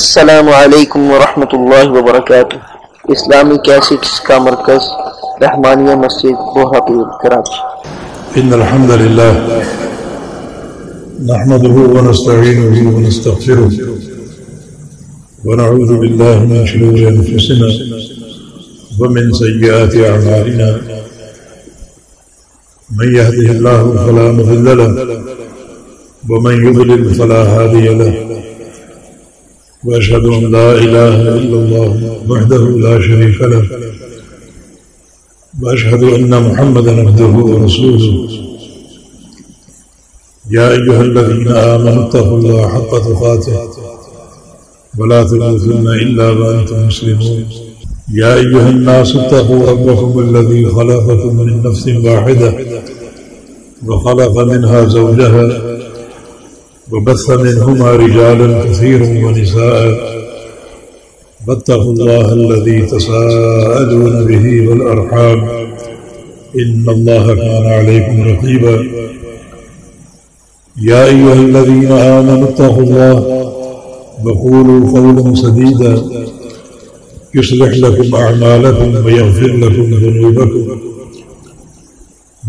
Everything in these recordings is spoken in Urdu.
السلام علیکم ورحمۃ اللہ وبرکاتہ۔ اسلامی کیسٹس کا مرکز، رحمانیہ مسجد بوہاپور کراچی إن الحمد لله نحمده ونستعينه ونستغفره ونعوذ بالله من شرور أنفسنا ومن سيئات أعمالنا من يهده الله فلا مضل له، ومن يضلل فلا هادي له۔ وأشهد أن لا إله إلا الله وحده لا شريك له وأشهد أن محمدا عبده ورسوله. يا أيها الذين آمنوا اتقوا الله حق تقاته ولا تموتن إلا وأنتم مسلمون. يا أيها الناس اتقوا ربكم الذي خلقكم من نفس واحدة وخلق منها زوجها وبث منهما رجالا كثيرا ونساء. واتقوا الله الذي تساءلون به والأرحام. إن الله كان عليكم رقيبا. يا أيها الذين آمنوا اتقوا الله وقولوا قولا سديدا. يصلح لكم أعمالكم ويغفر لكم ذنوبكم.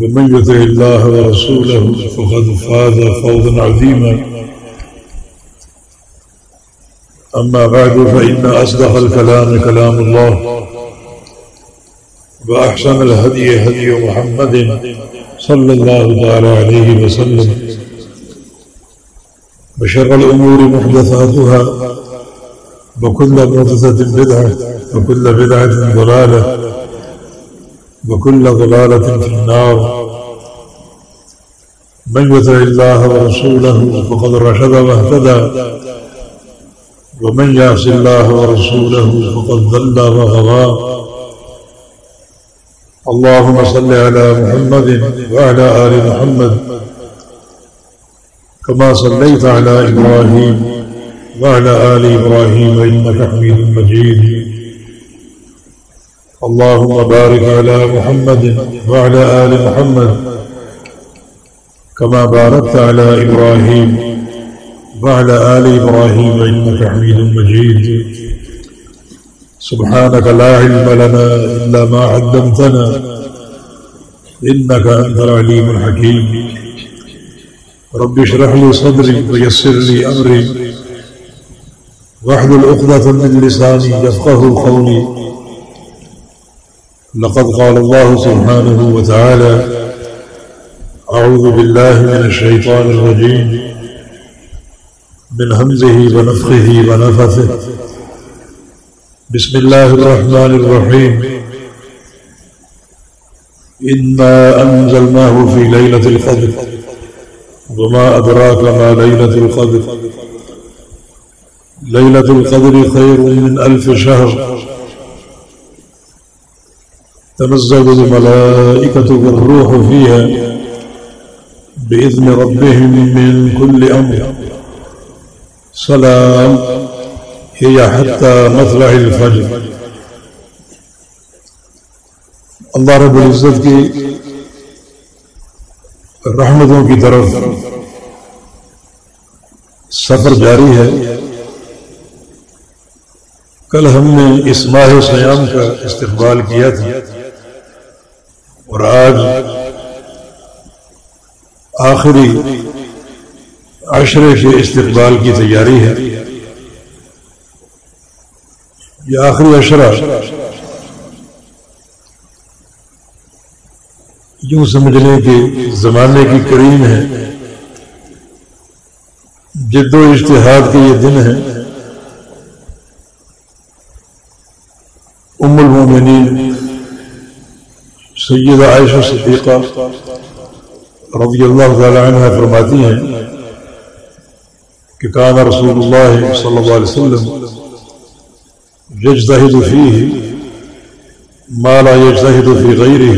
ومن يطع الله ورسوله فقد فاز فوزا عظيما. أما بعد، فإن أصدق الكلام كلام الله، وأحسن الهدي هدي محمد صلى الله تعالى عليه وسلم، وشر الأمور محدثاتها، وكل محدثة بدعة، وكل بدعة ضلالة. وكل ضلالة في النار. من يطع الله ورسوله فقد رشد واهتدى. ومن يعص الله ورسوله فقد ضل وغوى اللهم صل على محمد وعلى آل محمد كما صليت على إبراهيم وعلى آل إبراهيم إنك حميد مجيد. اللهم بارك على محمد وعلى آل محمد كما باركت على إبراهيم وعلى آل إبراهيم إنك حميد مجيد. سبحانك لا علم لنا إلا ما علمتنا إنك أنت العليم الحكيم. رب اشرح لي صدري ويسر لي أمري واحلل عقدة من لساني يفقه قولي. لقد قال الله سبحانه وتعالى أعوذ بالله من الشيطان الرجيم، من همزه ونفخه ونفثه. بسم الله الرحمن الرحيم. إنا أنزلناه في ليلة القدر، وما أدراك ما ليلة القدر. ليلة القدر خير من ألف شهر. تنزل الملائكة والروح فيها بإذن ربهم من كل أمر. سلام. هي حتى مطلع الفجر. اللہ رب العزت کی رحمتوں کی طرف سفر جاری ہے. کل ہم نے اس ماہ سیام کا استقبال کیا تھا. اور آج آخری عشرے کے استقبال کی تیاری ہے۔ یہ آخری عشرہ یوں سمجھنے کے زمانے کی کریم ہے۔ جد و اشتہاد کے یہ دن ہے ام المومنین سید عائشہ صدیقہ رضی اللہ تعالی عنہ فرماتی ہیں کہ کان رسول اللہ صلی اللہ علیہ وسلم یجتہد فیہ ما لا یجتہد فی غیرہ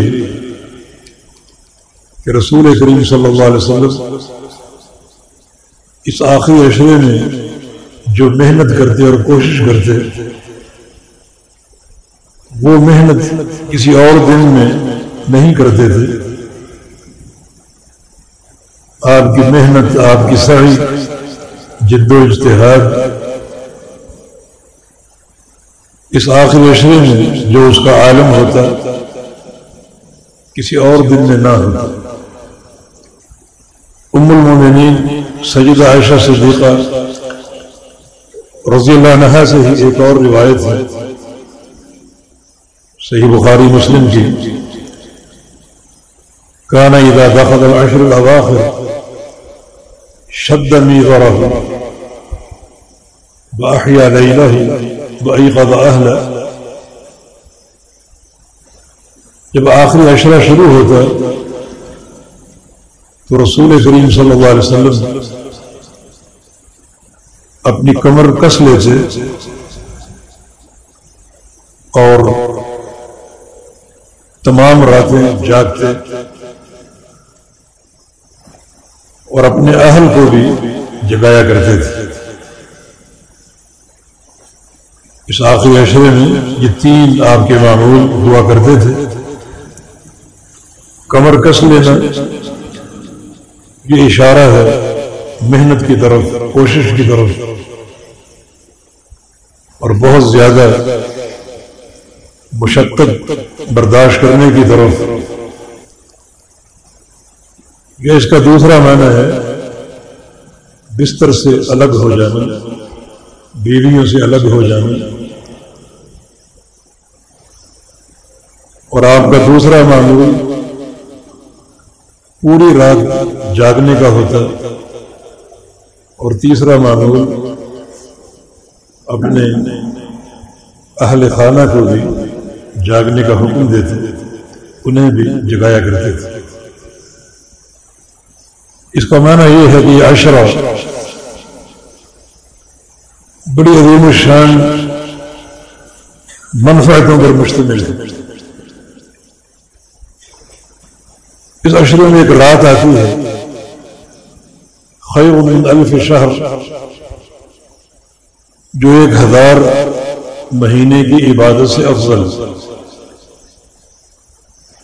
کہ رسول کریم صلی اللہ علیہ وسلم اس آخری عشرے میں جو محنت کرتے اور کوشش کرتے، وہ محنت کسی اور دن میں نہیں کرتے تھے۔ آپ کی محنت، آپ کی سعی جد و اجتہاد اس آخری عشرے میں جو اس کا عالم ہوتا، کسی اور دن میں نہ ہوتا۔ ام المومنین سجد عائشہ صدیقہ رضی اللہ عنہ سے ہی ایک اور روایت ہے، صحیح بخاری مسلم کی۔ کانا اذا دخل العشر الاواخر شد میغره باحیا لیلہ بايقظ اہلہ جب آخری عشرہ شروع ہوتا تو رسول کریم صلی اللہ علیہ وسلم اپنی کمر کس لیتے اور تمام راتیں جاگتے اور اپنے اہل کو بھی جگایا کرتے تھے۔ اس آخری عشرے میں یہ تین آپ کے معمول ہوا کرتے تھے۔ کمر کس لینا یہ اشارہ ہے، محنت کی طرف، کوشش کی طرف۔ اور بہت زیادہ مشقت برداشت کرنے کی طرف۔ یہ اس کا دوسرا معنی ہے بستر سے الگ ہو جانا، بیویوں سے الگ ہو جانا۔ اور آپ کا دوسرا معمول پوری رات جاگنے کا ہوتا۔ اور تیسرا معمول اپنے اہل خانہ کو بھی جاگنے کا حکم دیتے، انہیں بھی جگایا کرتے۔ تھے اس کا معنی یہ ہے کہ یہ اشرا بڑی عظیم الشان منفعتوں پر مشتمل ہے۔ اس اشرے میں ایک رات آتی ہے۔ خیر من الف شہر جو ایک ہزار مہینے کی عبادت سے افضل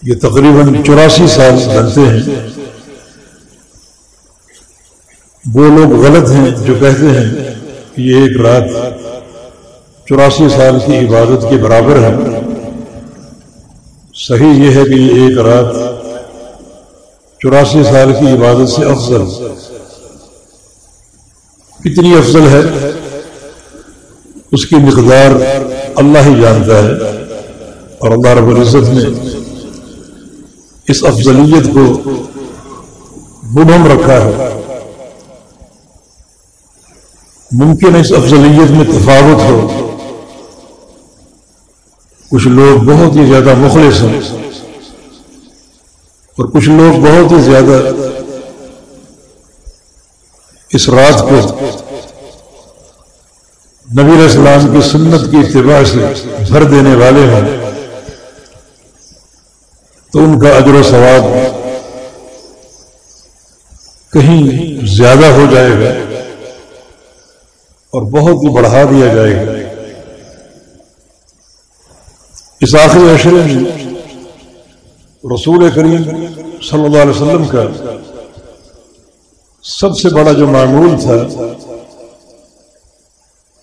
یہ تقریباً چوراسی سال بنتے ہیں۔ وہ لوگ غلط ہیں جو کہتے ہیں کہ یہ ایک رات چوراسی سال کی عبادت کے برابر ہے۔ صحیح یہ ہے کہ یہ ایک رات چوراسی سال کی عبادت سے افضل۔ کتنی افضل ہے؟ اس کی مقدار اللہ ہی جانتا ہے اور اللہ رب العزت نے اس افضلیت کو مبہم رکھا ہے۔ ممکن ہے اس افضلیت میں تفاوت ہو۔ کچھ لوگ بہت ہی زیادہ مخلص ہیں اور کچھ لوگ بہت ہی زیادہ اس رات کو نبی اسلام کی سنت کی اتباع سے بھر دینے والے ہیں تو ان کا اجر و ثواب کہیں زیادہ ہو جائے گا۔ اور بہت ہی بڑھا دیا جائے گا۔ اس آخری عشرے میں رسول کریم صلی اللہ علیہ وسلم کا سب سے بڑا جو معمول تھا،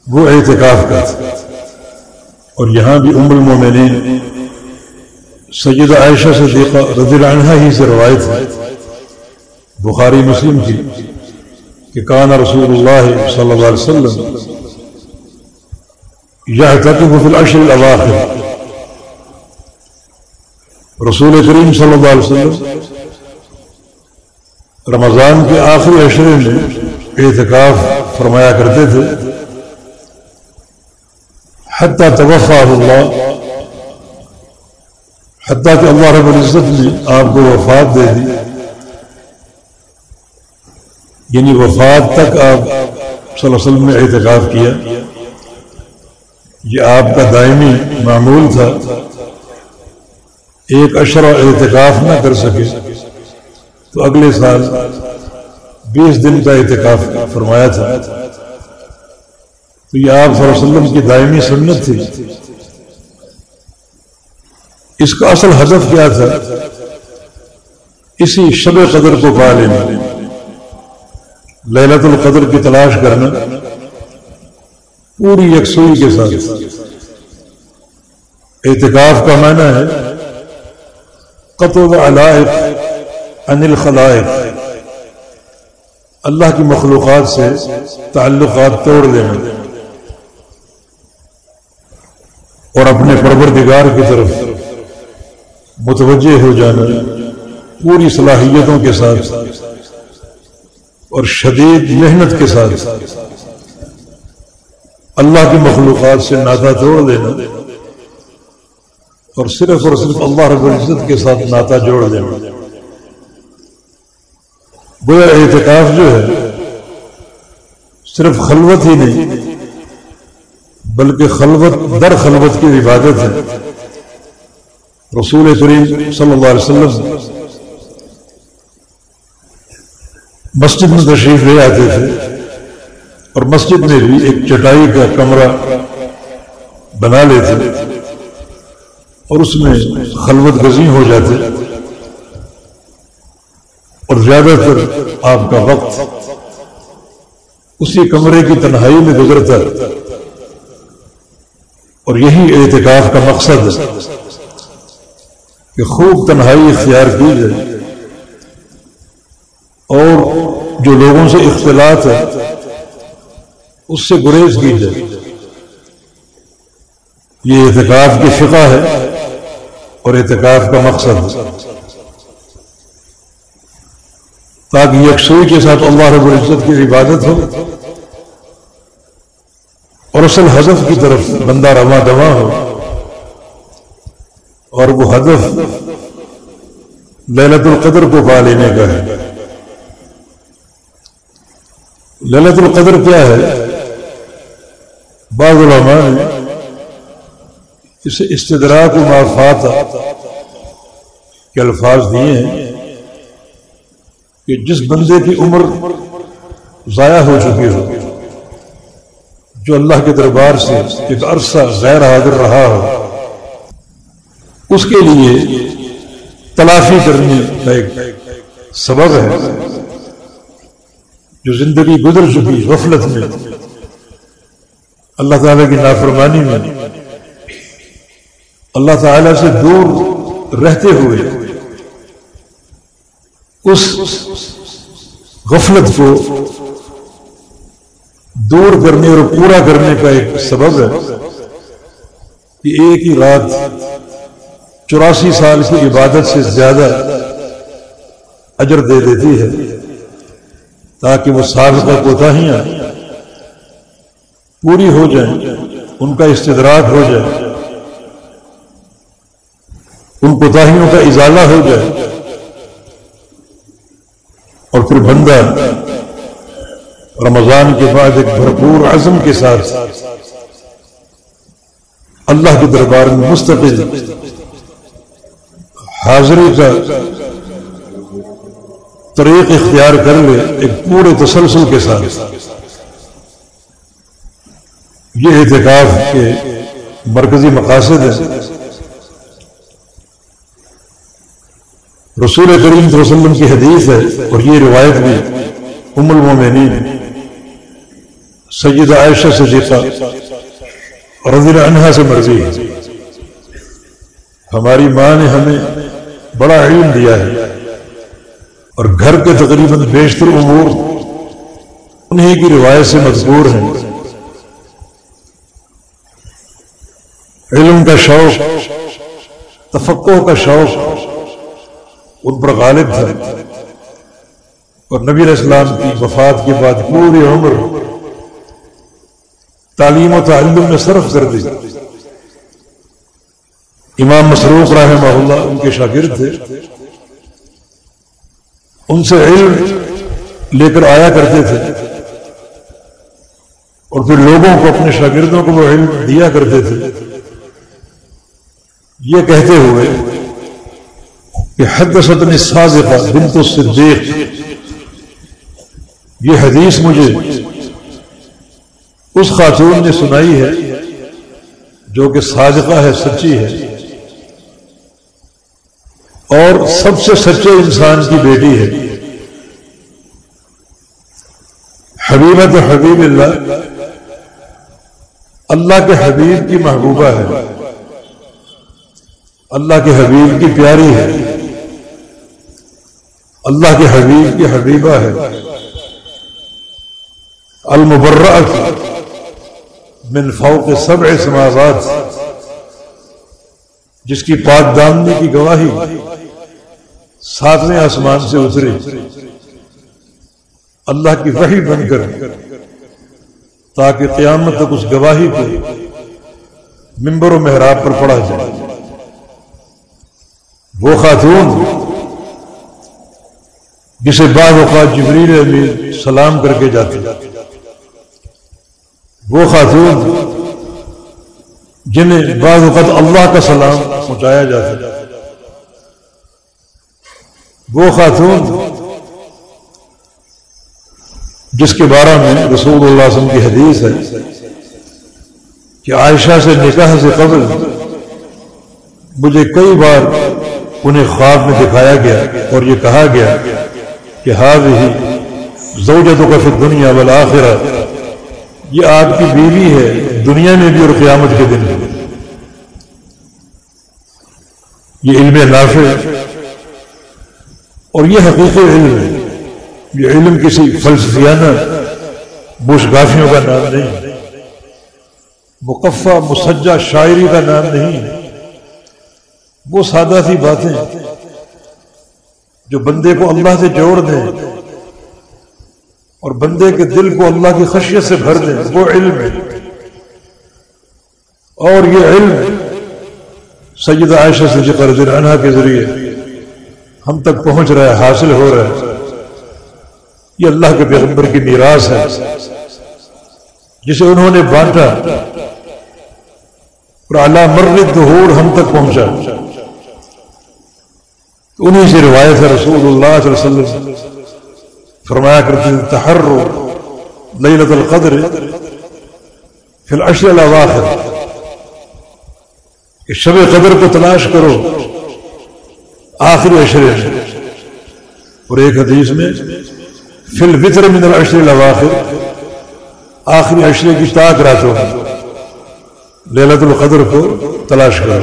وہ احتکاف کا تھا۔ اور یہاں بھی ام المومنین سید عائشہ سے دیکھا رضی عنہ ہی سے روایت ہے۔ بخاری مسلم کی کہ کان رسول اللہ صلی اللہ علیہ وسلم یہ العشر الاواخر. رسول کریم صلی اللہ علیہ وسلم رمضان کے آخری عشرے میں احتکاف فرمایا کرتے تھے، حتیٰ توفا اللہ، حتیٰ کہ اللہ رب العزت نے آپ کو وفات دے دی۔ یعنی وفات تک آپ صلی اللہ علیہ وسلم نے احتکاف کیا۔ یہ آپ کا دائمی معمول تھا۔ ایک اشرا احتکاف نہ کر سکے۔ تو اگلے سال بیس دن کا احتکاف فرمایا تھا۔ تو یہ آپ صلی اللہ علیہ وسلم کی دائمی سنت تھی۔ اس کا اصل ہدف کیا تھا؟ اسی شب قدر کو پا لینا للت القدر کی تلاش کرنا، پوری یکسوئی کے ساتھ۔ اعتکاف کا معنی ہے، قطب علائق عن الخلائق۔ اللہ کی مخلوقات سے تعلقات توڑ دینا اور اپنے پروردگار کی طرف متوجہ ہو جانا، پوری صلاحیتوں کے ساتھ۔ اور شدید محنت کے ساتھ اللہ کی مخلوقات سے ناتا توڑ دینا اور صرف اور صرف اللہ رب العزت کے ساتھ ناتا جوڑ دینا۔ گویا احتکاف جو ہے صرف خلوت ہی نہیں، بلکہ خلوت، در خلوت کی عبادت ہے۔ رسول کریم صلی اللہ علیہ وسلم مسجد میں تشریف لے آتے تھے اور مسجد میں بھی ایک چٹائی کا کمرہ بنا لیتے اور اس میں خلوت گزی ہو جاتے اور زیادہ تر آپ کا وقت اسی کمرے کی تنہائی میں گزرتا اور یہی اعتکاف کا مقصد ہے کہ خوب تنہائی اختیار کی جائے اور جو لوگوں سے اختلاط ہے، اس سے گریز کی جائے یہ اعتکاف کی فقہ ہے اور اعتکاف کا مقصد ہے۔ تاکہ یکسوئی کے ساتھ اللہ رب العزت کی عبادت ہو اور اصل ہدف کی طرف بندہ رواں دواں ہو۔ اور وہ ہدف للت القدر کو پا لینے کا ہے۔ للت القدر کیا ہے؟ بعض علماء نے اسے استدراک و معافات کے الفاظ دیے ہیں کہ جس بندے کی عمر ضائع ہو چکی ہو، جو اللہ کے دربار سے ایک عرصہ غیر حاضر رہا ہو، اس کے لیے تلافی کرنے کا ایک سبب ہے۔ جو زندگی گزر چکی، غفلت میں۔ اللہ تعالی کی نافرمانی میں۔ اللہ تعالی سے دور رہتے ہوئے اس غفلت کو دور کرنے اور پورا کرنے کا ایک سبب ہے کہ ایک ہی رات چوراسی سال کی عبادت سے زیادہ اجر دے دیتی ہے۔ تاکہ وہ سابقہ کوتاہیاں پوری ہو جائیں، ان کا استدراک ہو جائے، ان کوتاہیوں کا ازالہ ہو جائے، اور پھر بندہ رمضان کے بعد ایک بھرپور عزم کے ساتھ اللہ کے دربار میں مستقل حاضری کا طریق اختیار کر لے ایک پورے تسلسل کے ساتھ۔ یہ احتکاف کے مرکزی مقاصد ہے رسول کریم صلی اللہ علیہ وسلم کی حدیث ہے اور یہ روایت بھی ام المومنین۔ سید عائشہ سے دیکھا رضی اللہ عنہ سے مرضی ہے۔ ہماری ماں نے ہمیں بڑا علم دیا ہے۔ اور گھر کے تقریباً بیشتر امور انہیں کی روایت سے مجبور ہیں۔ علم کا شوق تفقع کا شوق ان پر غالب تھا۔ اور نبی علیہ السلام کی وفات کے بعد پوری عمر تعلیم و تعلم میں صرف کر دی امام مسروق رحمہ اللہ ان کے شاگرد تھے۔ ان سے علم لے کر آیا کرتے تھے۔ اور پھر لوگوں کو، اپنے شاگردوں کو وہ علم دیا کرتے تھے۔ یہ کہتے ہوئے کہ حد سطن صادقہ بنت الصدیق۔ یہ حدیث مجھے اس خاتون نے سنائی ہے جو کہ صادقہ ہے، سچی ہے۔ اور سب سے سچے انسان کی بیٹی ہے۔ حبیبت حبیب اللہ۔ اللہ کے حبیب کی محبوبہ ہے۔ اللہ کے حبیب کی پیاری ہے۔ اللہ کے حبیب کی حبیبہ ہے۔ المبرات من فوق سبع سماوات۔ جس کی پاک دامنی کی گواہی ساتویں آسمان سے اتری۔ اللہ کی وحی بن کر، تاکہ قیامت تک اس گواہی کو ممبر و محراب پر پڑھا جائے۔ وہ خاتون جسے بعض اوقات جبریل امیر سلام کر کے جاتے۔ وہ خاتون جنہیں بعض اوقات اللہ کا سلام پہنچایا جاتا وہ خاتون جس کے بارے میں رسول اللہ علیہ وسلم کی حدیث ہے کہ عائشہ سے نکاح سے قبل مجھے کئی بار انہیں خواب میں دکھایا گیا اور یہ کہا گیا کہ ہار ہی زوجتوں کا پھر دنیا والا یہ آپ کی بیوی ہے دنیا میں بھی اور قیامت کے دن میں یہ علم نافع اور یہ حقیقی علم ہے۔ یہ علم کسی فلسفیانہ گافیوں کا نام نہیں۔ مقفع مسجہ شاعری کا نام نہیں۔ وہ سادہ سی باتیں جو بندے کو اللہ سے جوڑ دیں اور بندے کے دل کو اللہ کی خشیت سے بھر دیں، وہ علم ہے۔ اور یہ علم سید عائشہ سے ذکر عنہ کے ذریعے ہم تک پہنچ رہا ہے، حاصل ہو رہا ہے۔ یہ اللہ کے پیغمبر کی میراث ہے۔ جسے انہوں نے بانٹا اور اعلیٰ مرد دہور ہم تک پہنچا۔ انہیں سے روایت ہے، رسول اللہ صلی اللہ علیہ وسلم فرمایا کرتے تحر لیلت القدر فی العشر الاواخر۔ کہ شب قدر کو تلاش کرو آخری عشرے میں اور ایک حدیث میں فل وطر من العشر الاواخر، آخری عشرے کی تاک راتوں لیلت القدر کو تلاش کر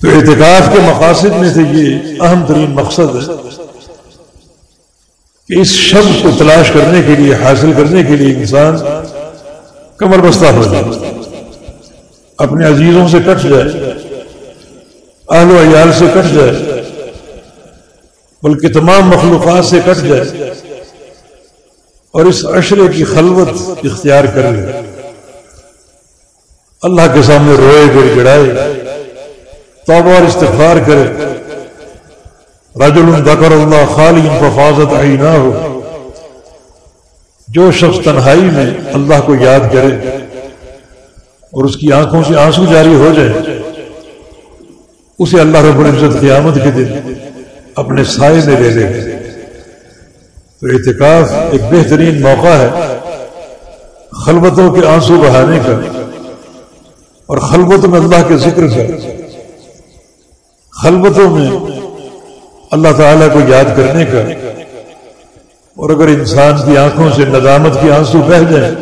تو اعتکاف کے مقاصد میں سے یہ اہم ترین مقصد ہے کہ اس شب کو تلاش کرنے کے لیے، حاصل کرنے کے لیے انسان کمر بستہ ہو جائے۔ اپنے عزیزوں سے کٹ جائے، اہل و عیال سے کٹ جائے، بلکہ تمام مخلوقات سے کٹ جائے۔ اور اس عشرے کی خلوت اختیار کر لے اللہ کے سامنے روئے گڑ گڑائے، توبہ اور استغفار کرے۔ رجل ذکر اللہ خالی ففاظت آئی نہ ہو جو شخص تنہائی میں اللہ کو یاد کرے۔ اور اس کی آنکھوں سے آنسو جاری ہو جائے، اسے اللہ رب العزت قیامت کے دن اپنے سائے میں لے لے تو اعتکاف ایک بہترین موقع ہے خلوتوں کے آنسو بہانے کا اور خلوت میں اللہ کے ذکر کا خلوتوں میں اللہ تعالیٰ کو یاد کرنے کا اور اگر انسان کی آنکھوں سے ندامت کی آنسو بہ جائیں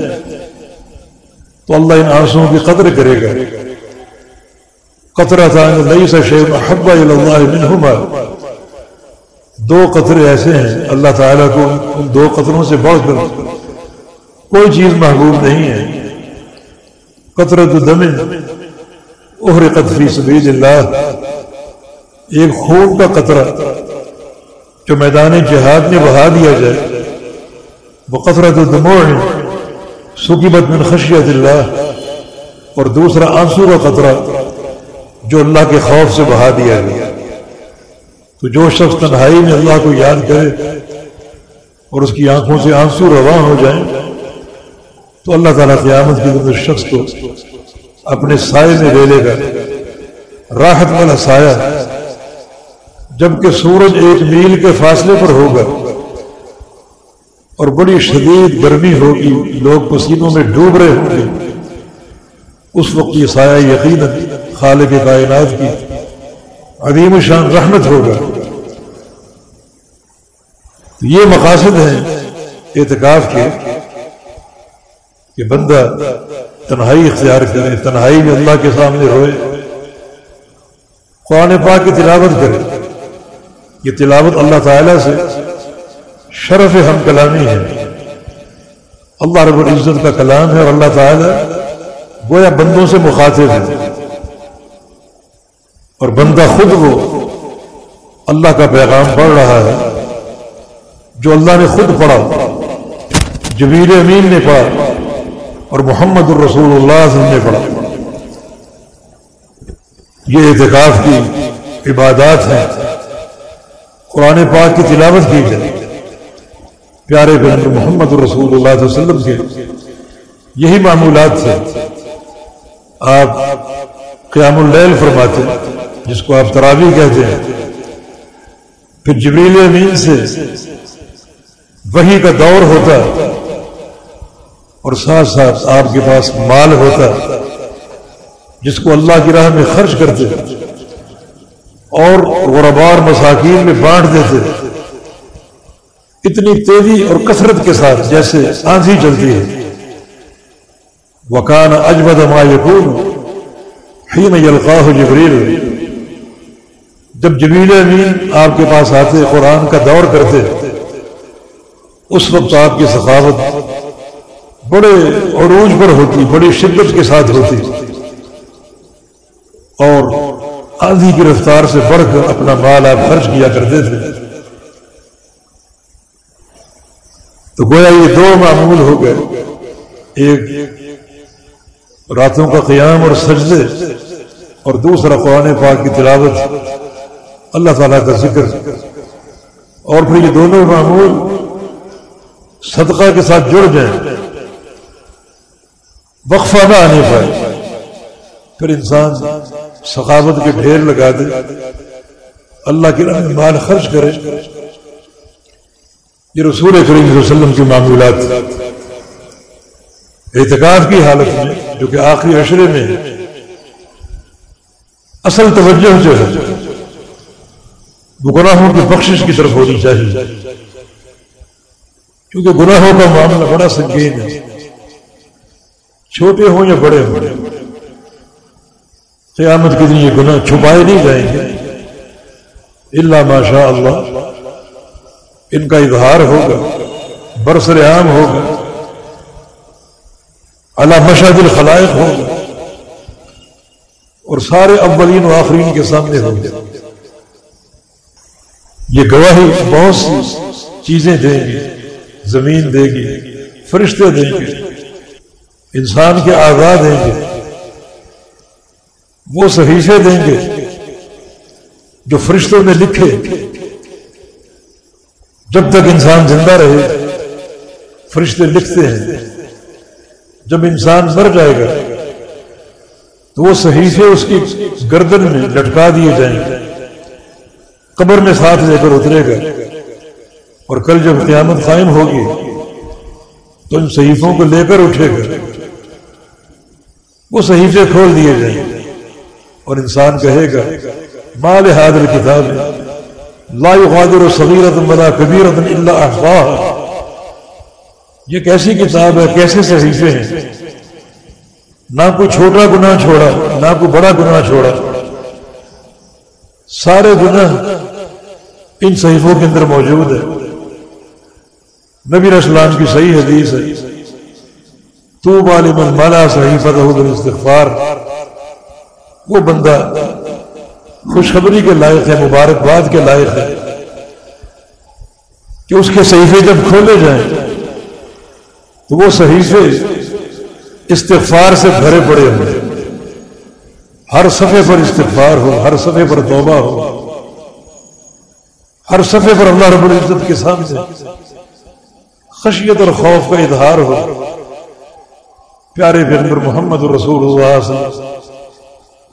تو اللہ ان آنسوؤں کی قدر کرے گا۔ قطرہ تھا نہیں سا شیخ حبا منہما۔ دو قطرے ایسے ہیں، اللہ تعالیٰ کو ان دو قطروں سے بڑھ کر۔ کوئی چیز محبوب نہیں ہے۔ قطرت دم اہر قطفی سبید اللہ۔ ایک خون کا قطرہ جو میدان جہاد میں بہا دیا جائے۔ وہ قطرت دموع سکیبت من خشیت اللہ اور دوسرا آنسو کا قطرہ جو اللہ کے خوف سے بہا دیا گیا۔ تو جو شخص تنہائی میں اللہ کو یاد کرے اور اس کی آنکھوں سے آنسو رواں ہو جائیں، تو اللہ تعالیٰ قیامت کی شخص کو اپنے سائے میں لے لے گا۔ راحت والا سایہ، جبکہ سورج ایک میل کے فاصلے پر ہوگا۔ اور بڑی شدید گرمی ہوگی، لوگ پسینوں میں ڈوب رہے ہوں گے۔ اس وقت یہ سایہ یقیناً خالق کائنات کی عظیم شان رحمت ہوگا۔ یہ مقاصد ہیں اعتکاف کے کہ بندہ تنہائی اختیار کرے، تنہائی میں اللہ کے سامنے ہوئے قرآن پاک کی تلاوت کرے۔ یہ تلاوت اللہ تعالی سے شرف ہم کلامی ہے اللہ رب العزت کا کلام ہے اور اللہ تعالی گویا بندوں سے مخاطب ہے۔ اور بندہ خود وہ اللہ کا پیغام پڑھ رہا ہے جو اللہ نے خود پڑھا۔ جبیر امین نے پڑھا اور محمد الرسول اللہ صلی اللہ نے پڑھا۔ یہ اعتکاف کی عبادات ہیں۔ قرآن پاک کی تلاوت کی جائے۔ پیارے بن محمد رسول اللہ علیہ وسلم کے۔ یہی معمولات تھے۔ آپ قیام اللیل فرماتے جس کو آپ تراوی کہتے ہیں۔ پھر جبریل امین سے وہی کا دور ہوتا اور ساتھ ساتھ آپ کے پاس مال ہوتا، جس کو اللہ کی راہ میں خرچ کرتے اور غربار مساکین میں بانٹ دیتے۔ اتنی تیزی اور کثرت کے ساتھ جیسے آندھی چلتی ہے۔ وکان اجمد ما یقون حین یلقاہ جبریل جب جبیل امین آپ کے پاس آتے، قرآن کا دور کرتے، اس وقت آپ کی ثقافت بڑے عروج پر ہوتی، بڑی شدت کے ساتھ ہوتی۔ اور آندھی کی رفتار سے بڑھ کر اپنا مال آپ خرچ کیا کرتے تھے۔ تو گویا یہ دو معمول ہو گئے۔ ایک راتوں کا قیام اور سجدے اور دوسرا قرآن پاک کی تلاوت۔ اللہ تعالیٰ کا ذکر۔ اور پھر یہ دونوں معمول صدقہ کے ساتھ جڑ جائیں۔ وقفہ نہ آنے پائے۔ پھر انسان ثقافت کے ڈھیر لگا دے۔ اللہ کے راہ مال خرچ کرے۔ یہ رسول کریم صلی اللہ علیہ وسلم کے معمولات اعتکاف کی حالت میں جو کہ آخری عشرے میں اصل توجہ جو ہے، وہ گناہوں کی بخشش کی طرف ہونی چاہیے۔ کیونکہ گناہوں کا معاملہ بڑا سنگین ہے۔ چھوٹے ہوں یا بڑے ہوں، قیامت کے دن یہ گناہ چھپائے نہیں جائیں گے۔ اللہ ماشاء اللہ ان کا اظہار ہوگا برسر عام ہوگا اللہ مشاہد الخلائق ہوگا، اور سارے اولین و آخرین کے سامنے ہوں گے یہ گواہی بہت سی چیزیں دیں گی، زمین دے گی، فرشتے دیں گے، انسان کے آزاد دیں گے، وہ صحیفے دیں گے جو فرشتوں نے لکھے۔ جب تک انسان زندہ رہے، فرشتے لکھتے ہیں، جب انسان مر جائے گا، تو وہ صحیفے اس کی گردن میں لٹکا دیے جائیں گے، قبر میں ساتھ لے کر اترے گا، اور کل جب قیامت قائم ہوگی، تو ان صحیفوں کو لے کر اٹھے گا۔ وہ صحیفے کھول دیے جائیں گے، اور انسان کہے گا، مال حاضر کتاب لا يغادر صغیرت ولا کبیرت الا احصاها یہ کیسی کتاب ہے؟ کیسے صحیفے ہیں؟ نہ کوئی چھوٹا گناہ چھوڑا، نہ کوئی بڑا گناہ چھوڑا۔ سارے گناہ ان صحیفوں کے اندر موجود ہے نبی اسلام کی صحیح حدیث ہے۔ تو بالمن مالا صحیفت استغفار وہ بندہ خوشخبری کے لائق ہے، مبارکباد کے لائق ہے کہ اس کے صحیفے جب کھولے جائیں تو وہ صحیفے استغفار سے بھرے پڑے ہوں۔ ہر صفحے پر استغفار ہو، ہر صفحے پر توبہ ہو۔ ہر صفحے پر اللہ رب العزت کے سامنے خشیت اور خوف کا اظہار ہو۔ پیارے پیغمبر محمد رسول اللہ صلی اللہ علیہ وسلم،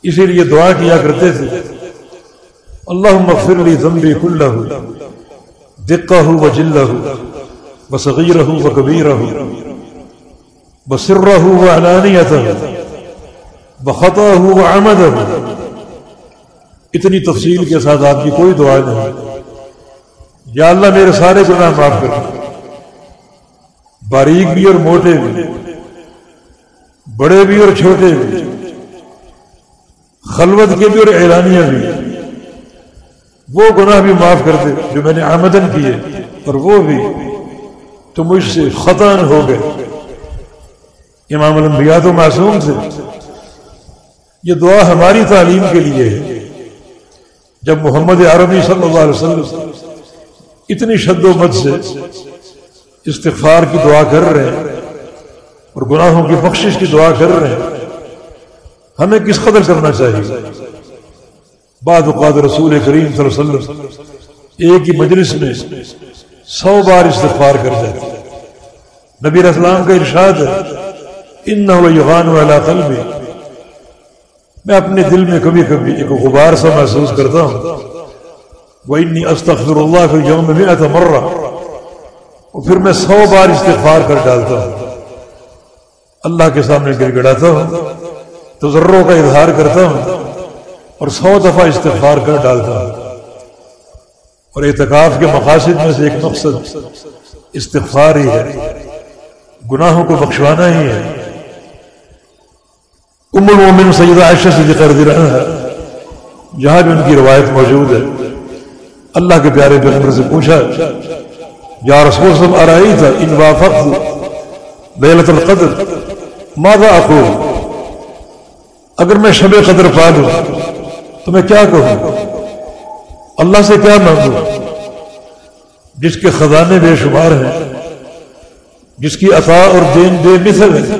اسی لیے دعا کیا کرتے تھے۔ اللہ مغفر لی ذنبی کلہ دقہ و جلہ بصغیرہ و کبیرہ بسرہ و علانیتہ بخطہ و عمدہ اتنی تفصیل کے ساتھ آپ کی کوئی دعا نہیں۔ یا اللہ میرے سارے گناہ معاف کر۔ باریک بھی اور موٹے بھی، بڑے بھی اور چھوٹے بھی، خلوت کے بھی اور اعلانیہ بھی۔ وہ گناہ بھی معاف کر دے جو میں نے آمدن کیے اور وہ بھی تو مجھ سے خطان ہو گئے۔ امام الانبیاء تو معصوم تھے۔ یہ دعا ہماری تعلیم کے لیے ہے۔ جب محمد عربی صلی اللہ علیہ وسلم اتنی شد و مت سے استغفار کی دعا کر رہے ہیں اور گناہوں کی بخشش کی دعا کر رہے ہیں، ہمیں کس قدر کرنا چاہیے؟ بعد اوقات رسول کریم صلی اللہ علیہ وسلم ایک ہی مجلس میں سو بار استغفار کر جائے نبی اسلام کا ارشاد ہے ان والا قلبی۔ میں اپنے دل میں کبھی کبھی ایک غبار سا محسوس کرتا ہوں۔ وہ انی استغفر اللہ کے یوم میں آتا اور پھر میں سو بار استغفار کر ڈالتا ہوں۔ اللہ کے سامنے گر گڑاتا ہوں۔ تو ذروں کا اظہار کرتا ہوں۔ اور سو دفعہ استغفار کر ڈالتا اور اعتکاف کے مقاصد میں سے ایک مقصد، استغفار ہی ہے۔ گناہوں کو بخشوانا ہی ہے۔ ام المومن سیدہ عائشہ سے ذکر دے رہا ہے جہاں بھی ان کی روایت موجود ہے۔ اللہ کے پیارے پیغمبر سے پوچھا، یا رسول صلی اللہ علیہ تھا ان وافق لیلت القدر، ماذا اقول؟ اگر میں شب قدر پا لوں تو میں کیا کہوں اللہ سے کیا مانگوں؟ جس کے خزانے بے شمار ہیں، جس کی عطا اور دین بے مثل ہے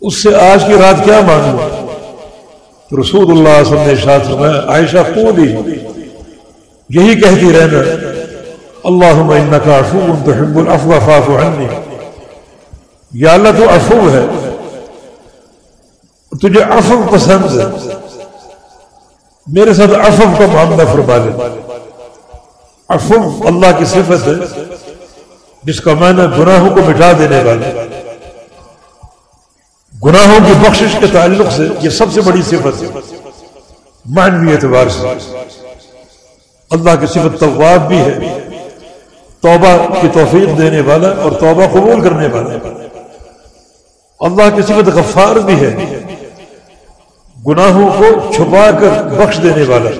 اس سے آج کی رات کیا مانگوں؟ تو رسول اللہ صلی اللہ علیہ وسلم نے عائشہ خود ہی یہی کہتی رہنا اللہ انکا عفو تحب العفو فاف عنی۔ یا اللہ تو عفو ہے، تجھے عفو پسند ہے۔ میرے ساتھ عفو کا معاملہ فرما لے عفو اللہ کی صفت ہے، جس کا معنی گناہوں کو مٹا دینے والے گناہوں کی بخشش کے تعلق سے یہ سب سے بڑی صفت ہے۔ معنوی اعتبار سے۔ اللہ کی صفت تواب بھی ہے۔ توبہ کی توفیق دینے والا اور توبہ قبول کرنے والا۔ اللہ کی صفت غفار بھی ہے۔ گناہوں کو چھپا کر بخش دینے والا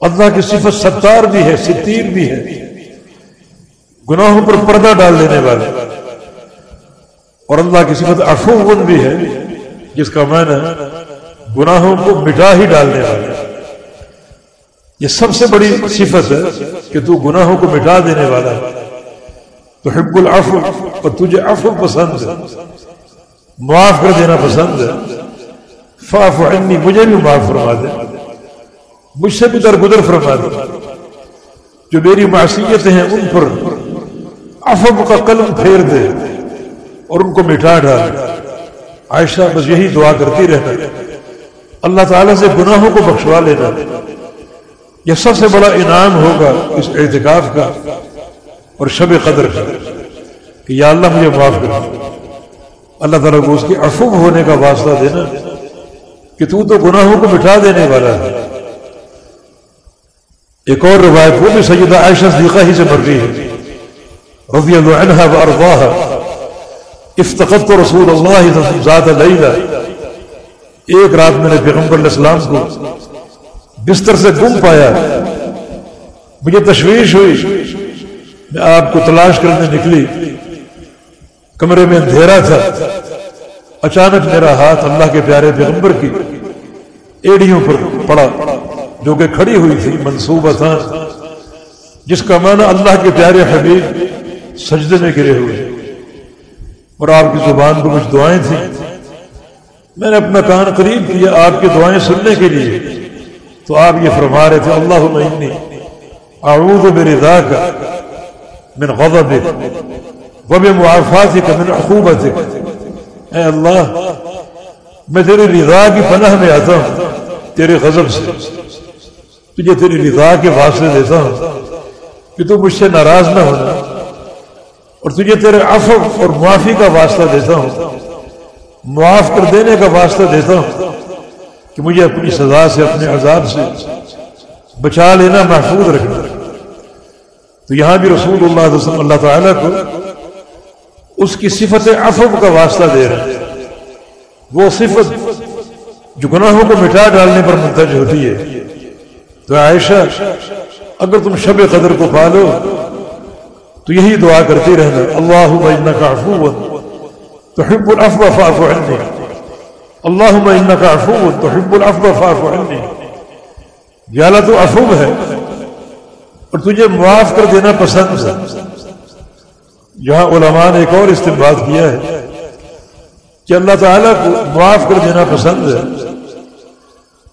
اللہ کی صفت ستار بھی ہے، ستیر بھی ہے۔ گناہوں پر پردہ ڈال دینے والا اور اللہ کی صفت افون بھی ہے، جس کا معنی گناہوں کو مٹا ہی ڈالنے والا یہ سب سے بڑی صفت ہے کہ تو گناہوں کو مٹا دینے والا ہے۔ تو حب العفو، اور تجھے عفو پسند ہے۔ معاف کر دینا پسند ہے۔ فاف عنی، مجھے بھی معاف فرما دے۔ مجھ سے بھی درگزر فرما دے۔ جو میری معصیتیں ہیں، ان پر عفو کا قلم پھیر دے اور ان کو مٹا ڈال عائشہ بس یہی دعا کرتی رہنا۔ اللہ تعالیٰ سے گناہوں کو بخشوا لینا۔ یہ سب سے بڑا انعام ہوگا اس اعتکاف کا اور شب قدر کا کہ یا اللہ مجھے معاف کر۔ اللہ تعالیٰ کو اس کی افوب ہونے کا واسطہ دینا۔ کہ تو تو گناہوں کو مٹا دینے والا ہے۔ ایک اور روایت، وہ بھی سیدہ عائشہ صدیقہ ہی سے مرضی ہے۔ رضی اللہ عنہ و ارضاہ افتقت رسول اللہ ذات لیلہ۔ ایک رات میں نے پیغمبر علیہ السلام کو بستر سے گم پایا۔ مجھے تشویش ہوئی۔ میں آپ کو تلاش کرنے نکلی۔ کمرے میں اندھیرا تھا۔ اچانک میرا ہاتھ اللہ کے پیارے پیغمبر کی ایڑیوں پر پڑا، جو کہ کھڑی ہوئی تھی منصوبہ تھا جس کا معنی اللہ کے پیارے حبیب سجدے میں گرے ہوئے۔ اور آپ کی زبان کو کچھ دعائیں تھیں۔ میں نے اپنا کان قریب کیا آپ کی دعائیں سننے کے لیے۔ تو آپ یہ فرما رہے تھے اللہ اعوذ برضا کا من غضبك وبمعافاتك من عقوبتك اے اللہ، میں تیری رضا کی پناہ میں آتا ہوں، تیرے غضب سے۔ تجھے تیری رضا کے واسطے دیتا ہوں کہ تو مجھ سے ناراض نہ ہونا۔ اور تجھے تیرے عفو اور معافی کا واسطہ دیتا ہوں۔ معاف کر دینے کا واسطہ دیتا ہوں کہ مجھے اپنی سزا سے، اپنے عذاب سے بچا لینا محفوظ رکھنا۔ تو یہاں بھی رسول اللہ علیہ وسلم اللہ تعالیٰ کو اس کی صفت عفو کا واسطہ دے رہے ہیں۔ وہ صفت جو گناہوں کو مٹا ڈالنے پر منتج ہوتی ہے۔ تو عائشہ، اگر تم شب قدر کو پالو تو یہی دعا کرتی رہنا۔ اللہ کا افو تو حب الف فاف اللہ کا افو تو حب الف فاف اللہ تو افوب ہے، اور تجھے معاف کر دینا پسند ہے۔ یہاں علماء نے ایک اور استعمال کیا ہے کہ اللہ تعالیٰ کو معاف کر دینا پسند ہے۔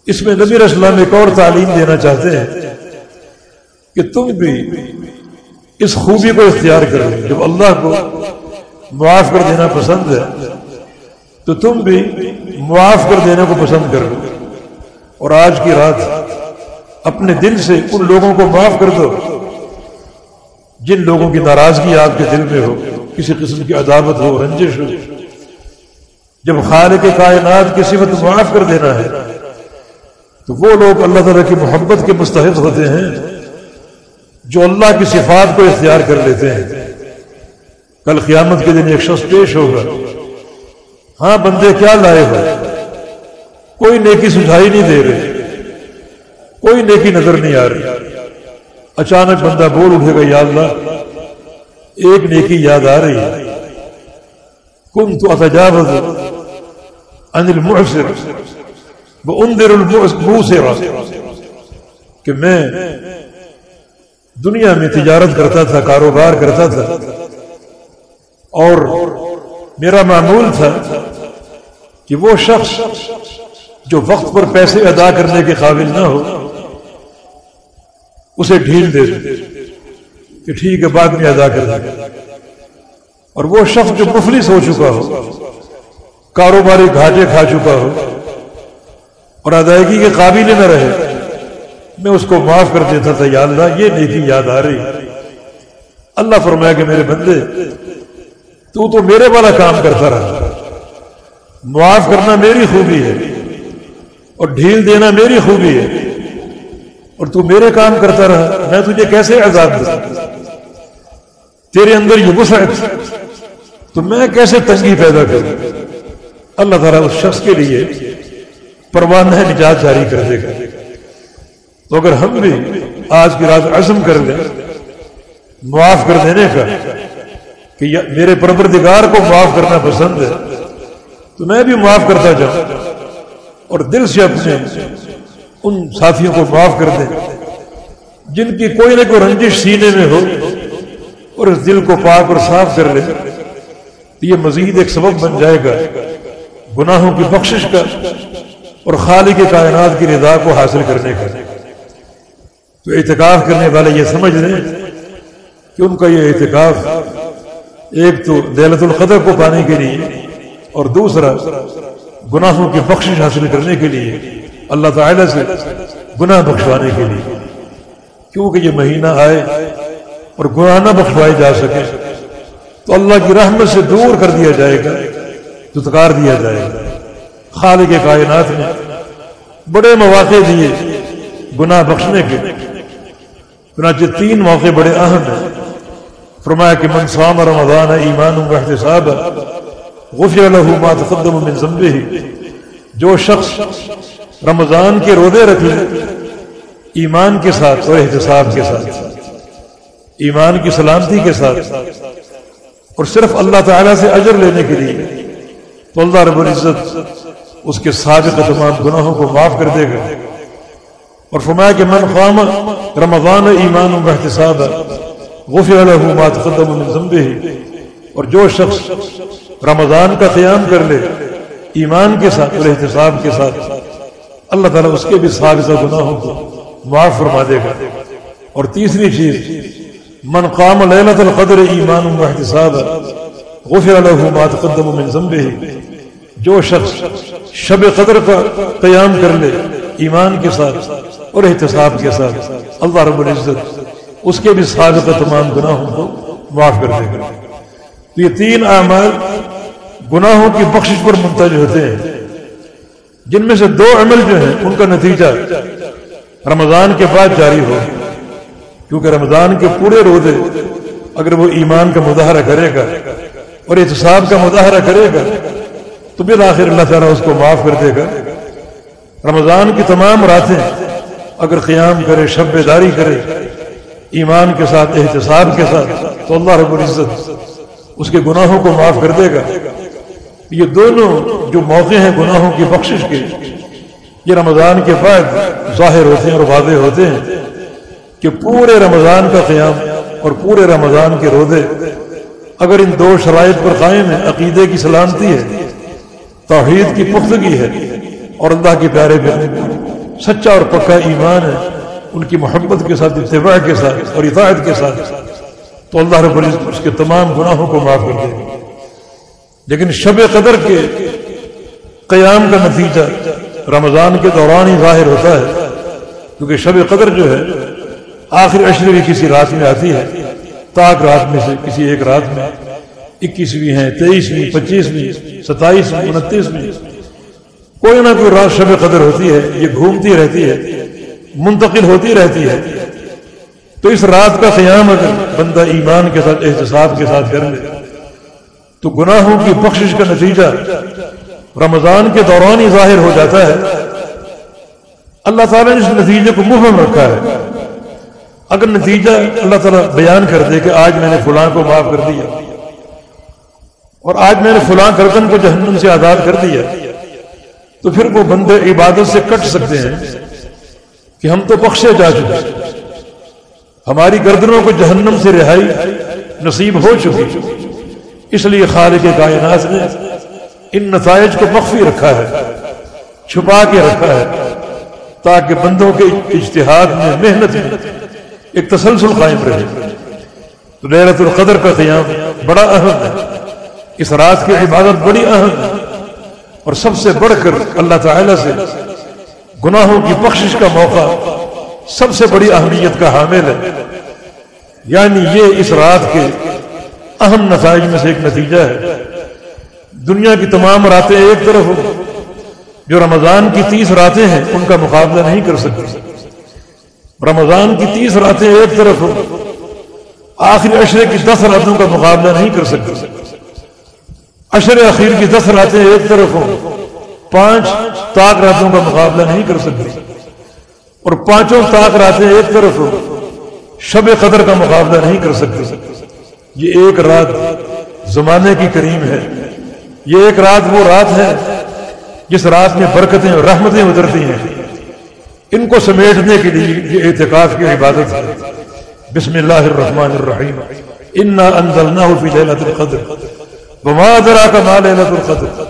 اس میں نبی اسلام ایک اور تعلیم دینا چاہتے ہیں کہ تم بھی اس خوبی کو اختیار کرو۔ جب اللہ کو معاف کر دینا پسند ہے، تو تم بھی معاف کر دینے کو پسند کرو۔ اور آج کی رات اپنے دل سے ان لوگوں کو معاف کر دو۔ جن لوگوں کی ناراضگی آپ کے دل میں ہو، کسی قسم کی عداوت ہو، رنجش ہو، جب خالق کائنات کسی وقت معاف کر دینا ہے، تو وہ لوگ اللہ تعالیٰ کی محبت کے مستحق ہوتے ہیں، جو اللہ کی صفات کو اختیار کر لیتے ہیں۔ کل قیامت کے دن ایک شخص پیش ہوگا۔ ہاں بندے، کیا لائے ہو کوئی نیکی سجھائی نہیں دے رہے، کوئی نیکی نظر نہیں آ رہی۔ اچانک بندہ بول اٹھے گا، یا اللہ، ایک نیکی یاد آ رہی ہے۔ کن تو اتجاوز عن المعسر بأنذر الموسر کہ میں دنیا میں تجارت کرتا تھا، کاروبار کرتا تھا، اور میرا معمول تھا کہ وہ شخص جو وقت پر پیسے ادا کرنے کے قابل نہ ہو اسے ڈھیل دے دے کہ ٹھیک ہے، بعد میں ادا کر دے۔ اور وہ شخص جو مفلس ہو چکا ہو، کاروباری گھاٹے کھا چکا ہو، اور ادائیگی کے قابل نہ رہے، میں اس کو معاف کر دیتا تھا، یا اللہ، یہ نیکی یاد آ رہی۔ اللہ فرمایا کہ میرے بندے، تو تو میرے والا کام کرتا رہا۔ معاف کرنا میری خوبی ہے اور ڈھیل دینا میری خوبی ہے۔ اور تو میرے کام کرتا رہا، میں تجھے کیسے عذاب دوں؟ تیرے اندر یہ وسعت، تو میں کیسے تنگی پیدا کروں؟ اللہ تعالیٰ اس شخص کے لیے پروانہ نجات جاری کر دے گا۔ تو اگر ہم بھی آج کی رات عزم کر لیں، معاف کر دینے کا، کہ میرے پروردگار کو معاف کرنا پسند ہے، تو میں بھی معاف کرتا جاؤں اور دل سے اپنے ان ساتھیوں کو معاف کر دیں جن کی کوئی نہ کوئی رنجش سینے میں ہو اور اس دل کو پاک اور صاف کر لے، تو یہ مزید ایک سبب بن جائے گا گناہوں کی بخشش کا اور خالق کائنات کی رضا کو حاصل کرنے کا۔ تو اعتکاف کرنے والے یہ سمجھ لیں کہ ان کا یہ اعتکاف ایک تو دہلت القدر کو پانے کے لیے اور دوسرا گناہوں کی بخشش حاصل کرنے کے لیے۔ اللہ تعالی سے گناہ بخشوانے کے لیے۔ کیونکہ یہ مہینہ آئے اور گناہ نہ بخشوائے جا سکے، تو اللہ کی رحمت سے دور کر دیا جائے گا تتکار دیا جائے گا۔ خالق کائنات نے بڑے مواقع دیے گناہ بخشنے کے۔ چنانچہ تین موقع بڑے اہم ہیں۔ فرمایا کہ من صام رمضان ایمان و احتساب غفر له ما تقدم من ذنبه۔ جو شخص رمضان کے روزے رکھ لے ایمان کے ساتھ اور احتساب کے ساتھ، ایمان کی سلامتی کے ساتھ، اور صرف اللہ تعالی سے اجر لینے کے لیے۔ تو اللہ رب العزت اس کے سابق تمام گناہوں کو معاف کر دے گا۔ اور فرمایا کہ من خام رمضان ایمان و احتساب غفر له ما تقدم من ذنبه، اور جو شخص رمضان کا قیام کر لے، ایمان کے ساتھ اور احتساب کے ساتھ اللہ تعالیٰ اس کے بھی سابقہ گناہوں کو معاف فرما دے گا۔ اور تیسری چیز، من قام لیلت القدر ایمان و احتساب غفر له ما تقدم من ذنبه، جو شخص شب قدر کا قیام کر لے ایمان کے ساتھ اور احتساب کے ساتھ، اللہ رب العزت اس کے بھی سابق تمام گناہوں کو معاف کر دے گا۔ تو یہ تین اعمال گناہوں کی بخشش پر منتج ہوتے ہیں۔ جن میں سے دو عمل جو ہیں، ان کا نتیجہ رمضان کے بعد جاری ہو۔ کیونکہ رمضان کے پورے روزے اگر وہ ایمان کا مظاہرہ کرے گا اور احتساب کا مظاہرہ کرے گا، تو بالآخر اللہ تعالیٰ اس کو معاف کر دے گا۔ رمضان کی تمام راتیں اگر قیام کرے، شب بیداری کرے، ایمان کے ساتھ، احتساب کے ساتھ، تو اللہ رب العزت اس کے گناہوں کو معاف کر دے گا۔ یہ دونوں جو موقع ہیں گناہوں کی بخشش کے، یہ رمضان کے بعد ظاہر ہوتے ہیں اور واضح ہوتے ہیں کہ پورے رمضان کا قیام اور پورے رمضان کے روزے اگر ان دو شرائط پر قائم ہے عقیدے کی سلامتی ہے، توحید کی پختگی ہے اور اللہ کے پیارے پیارے سچا اور پکا ایمان ہے، ان کی محبت کے ساتھ، اتباع کے ساتھ اور اطاعت کے ساتھ، تو اللہ رب العزت اس کے تمام گناہوں کو معاف کر دے۔ گا لیکن شب قدر کے قیام کا نتیجہ رمضان کے دوران ہی ظاہر ہوتا ہے، کیونکہ شب قدر جو ہے، آخر عشر بھی کسی رات میں آتی ہے تاک رات میں سے کسی ایک رات میں، اکیسویں ہیں تیئیسویں، پچیسویں، ستائیسویں، انتیسویں۔ کوئی نہ کوئی رات شب قدر ہوتی ہے، یہ گھومتی رہتی ہے، منتقل ہوتی رہتی ہے۔ تو اس رات کا قیام اگر بندہ ایمان کے ساتھ، احتساب کے ساتھ کر لے تو گناہوں کی بخشش کا نتیجہ رمضان کے دوران ہی ظاہر ہو جاتا ہے۔ اللہ تعالیٰ نے اس نتیجے کو مہم رکھا ہے۔ اگر نتیجہ اللہ تعالیٰ بیان کر دے کہ آج میں نے فلاں کو معاف کر دیا اور آج میں نے فلاں کردن کو جہنم سے آزاد کر دیا تو پھر وہ بندے عبادت سے کٹ سکتے ہیں کہ ہم تو بخشے جا چکے ہماری گردنوں کو جہنم سے رہائی نصیب ہو چکی۔ اس لیے خالق کائنات نے ان نتائج کو مخفی رکھا ہے، چھپا کے رکھا ہے، تاکہ بندوں کے اجتہاد میں محنت میں ایک تسلسل قائم رہے۔ تو لیلت القدر کا قیام بڑا اہم ہے۔ اس رات کی عبادت بڑی اہم ہے۔ اور سب سے بڑھ کر اللہ تعالی سے گناہوں کی بخشش کا موقع سب سے بڑی اہمیت کا حامل ہے۔ یعنی یہ اس رات کے اہم نتائج میں سے ایک نتیجہ ہے۔ دنیا کی تمام راتیں ایک طرف ہو جو رمضان کی تیس راتیں ہیں، ان کا مقابلہ نہیں کر سکتی رمضان کی تیس راتیں ایک طرف ہو آخری اشرے کی دس راتوں کا مقابلہ نہیں کر سکتی اشر اخیر کی دس راتیں ایک طرف ہوں۔ پانچ تاک راتوں کا مقابلہ نہیں کر سکتی اور پانچوں طاق راتیں ایک طرف ہو شب قدر کا مقابلہ نہیں کر سکتے۔ یہ ایک رات زمانے کی کریم ہے۔ یہ ایک رات وہ رات ہے جس رات میں برکتیں اور رحمتیں اترتی ہیں۔ ان کو سمیٹنے کے لیے یہ اعتکاف کی عبادت ہے۔ بسم اللہ الرحمن الرحیم۔ انا انزلناه في ليله القدر۔ وما ادراك ما ليله القدر؟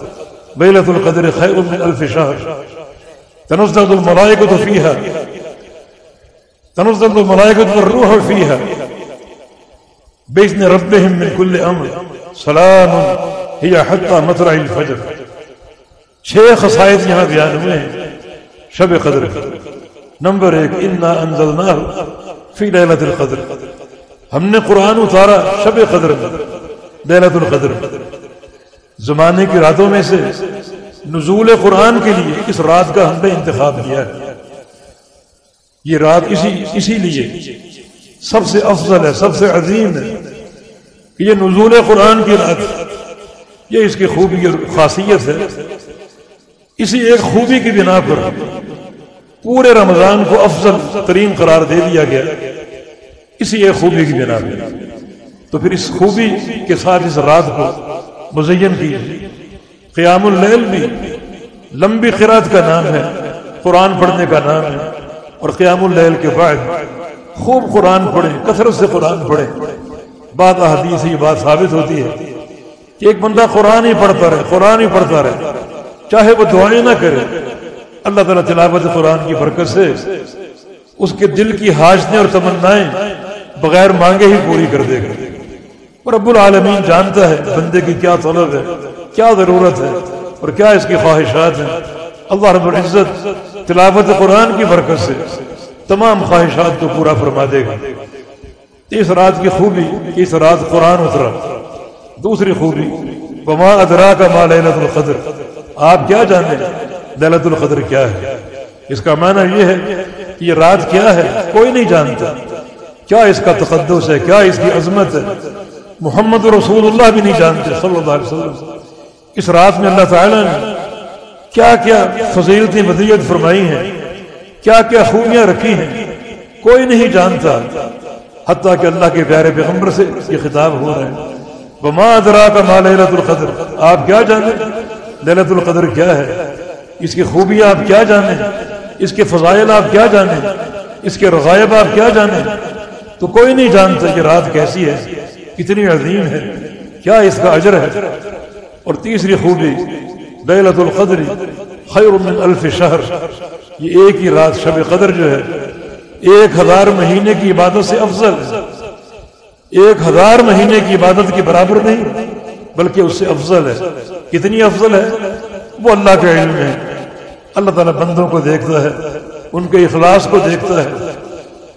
ليله القدر خير من الف شهر۔ تنزل الملائكه فيها۔ تنزل الملائكة والروح فيها۔ بإذن ربهم من كل أمر. سلام. هي حتى مطرع الفجر. چھ خصائص یہاں بیان ہوئے ہیں شب قدر. نمبر ایک انا انزلناہ فی لیلت القدر. ہم نے قرآن اتارا، شب قدر. لیلت القدر. زمانے کی راتوں میں سے نزول قرآن کے لیے اس رات کا ہم نے انتخاب کیا ہے. یہ رات اسی اسی لیے سب سے افضل ہے، سب سے عظیم ہے۔ کہ یہ نزول قرآن کی رات یہ اس کی خوبی اور خاصیت ہے۔ اسی ایک خوبی کی بنا پر پورے رمضان کو افضل ترین قرار دے دیا گیا۔ اسی ایک خوبی کی بنا پر۔ تو پھر اس خوبی کے ساتھ اس رات کو مزین کی قیام اللیل بھی لمبی قرات کا نام ہے، قرآن پڑھنے کا نام ہے اور قیام اللیل کے بعد خوب قرآن پڑھیں، کثرت سے قرآن پڑھیں۔ بات احادیث یہ بات ثابت ہوتی ہے کہ ایک بندہ قرآن ہی پڑھتا رہے، قرآن ہی پڑھتا رہے۔ چاہے وہ دعائیں نہ کرے، اللہ تعالیٰ تلاوت قرآن کی برکت سے اس کے دل کی حاجتیں اور تمنائیں بغیر مانگے ہی پوری کر دے گا۔ اور رب العالمین جانتا ہے بندے کی کیا طلب ہے، کیا ضرورت ہے اور کیا اس کی خواہشات ہیں۔ اللہ رب العزت تلاوت قرآن کی برکت سے تمام خواہشات کو پورا فرما دے گا۔ اس رات کی خوبی، اس رات قرآن اترا۔ دوسری خوبی بما ادرا کا ماں للت القدر۔ آپ کیا جانیں للت القدر کیا ہے؟ اس کا معنی یہ ہے کہ یہ رات کیا ہے؟ کوئی نہیں جانتا۔ کیا اس کا تقدس ہے؟ کیا اس کی عظمت ہے؟ محمد رسول اللہ بھی نہیں جانتے، صلی اللہ علیہ وسلم۔ اس رات میں اللہ تعالی نے کیا کیا فضیلتیں بدیت فرمائی ہیں۔ کیا کیا خوبیاں رکھی ہیں؟ کوئی نہیں جانتا۔ حتیٰ کہ اللہ کے پیارے پیغمبر سے یہ خطاب ہو رہے ہیں وما ادرا کا مال للت القدر؟ آپ کیا جانیں للت القدر کیا ہے؟ اس کی خوبیاں آپ کیا جانیں اس کے فضائل آپ کیا جانیں اس کے رغائب آپ کیا جانیں تو کوئی نہیں جانتا کہ رات کیسی ہے، کتنی عظیم ہے، کیا اس کا اجر ہے۔ اور تیسری خوبی لیلت القدر خیر من الف شہر یہ ایک ہی رات شب قدر جو ہے، ایک ہزار مہینے کی عبادت سے افضل۔ ہے ایک ہزار مہینے کی عبادت کے برابر نہیں، بلکہ اس سے افضل ہے۔ کتنی افضل ہے؟ وہ اللہ کے علم ہے اللہ تعالیٰ بندوں کو دیکھتا ہے، ان کے اخلاص کو دیکھتا ہے،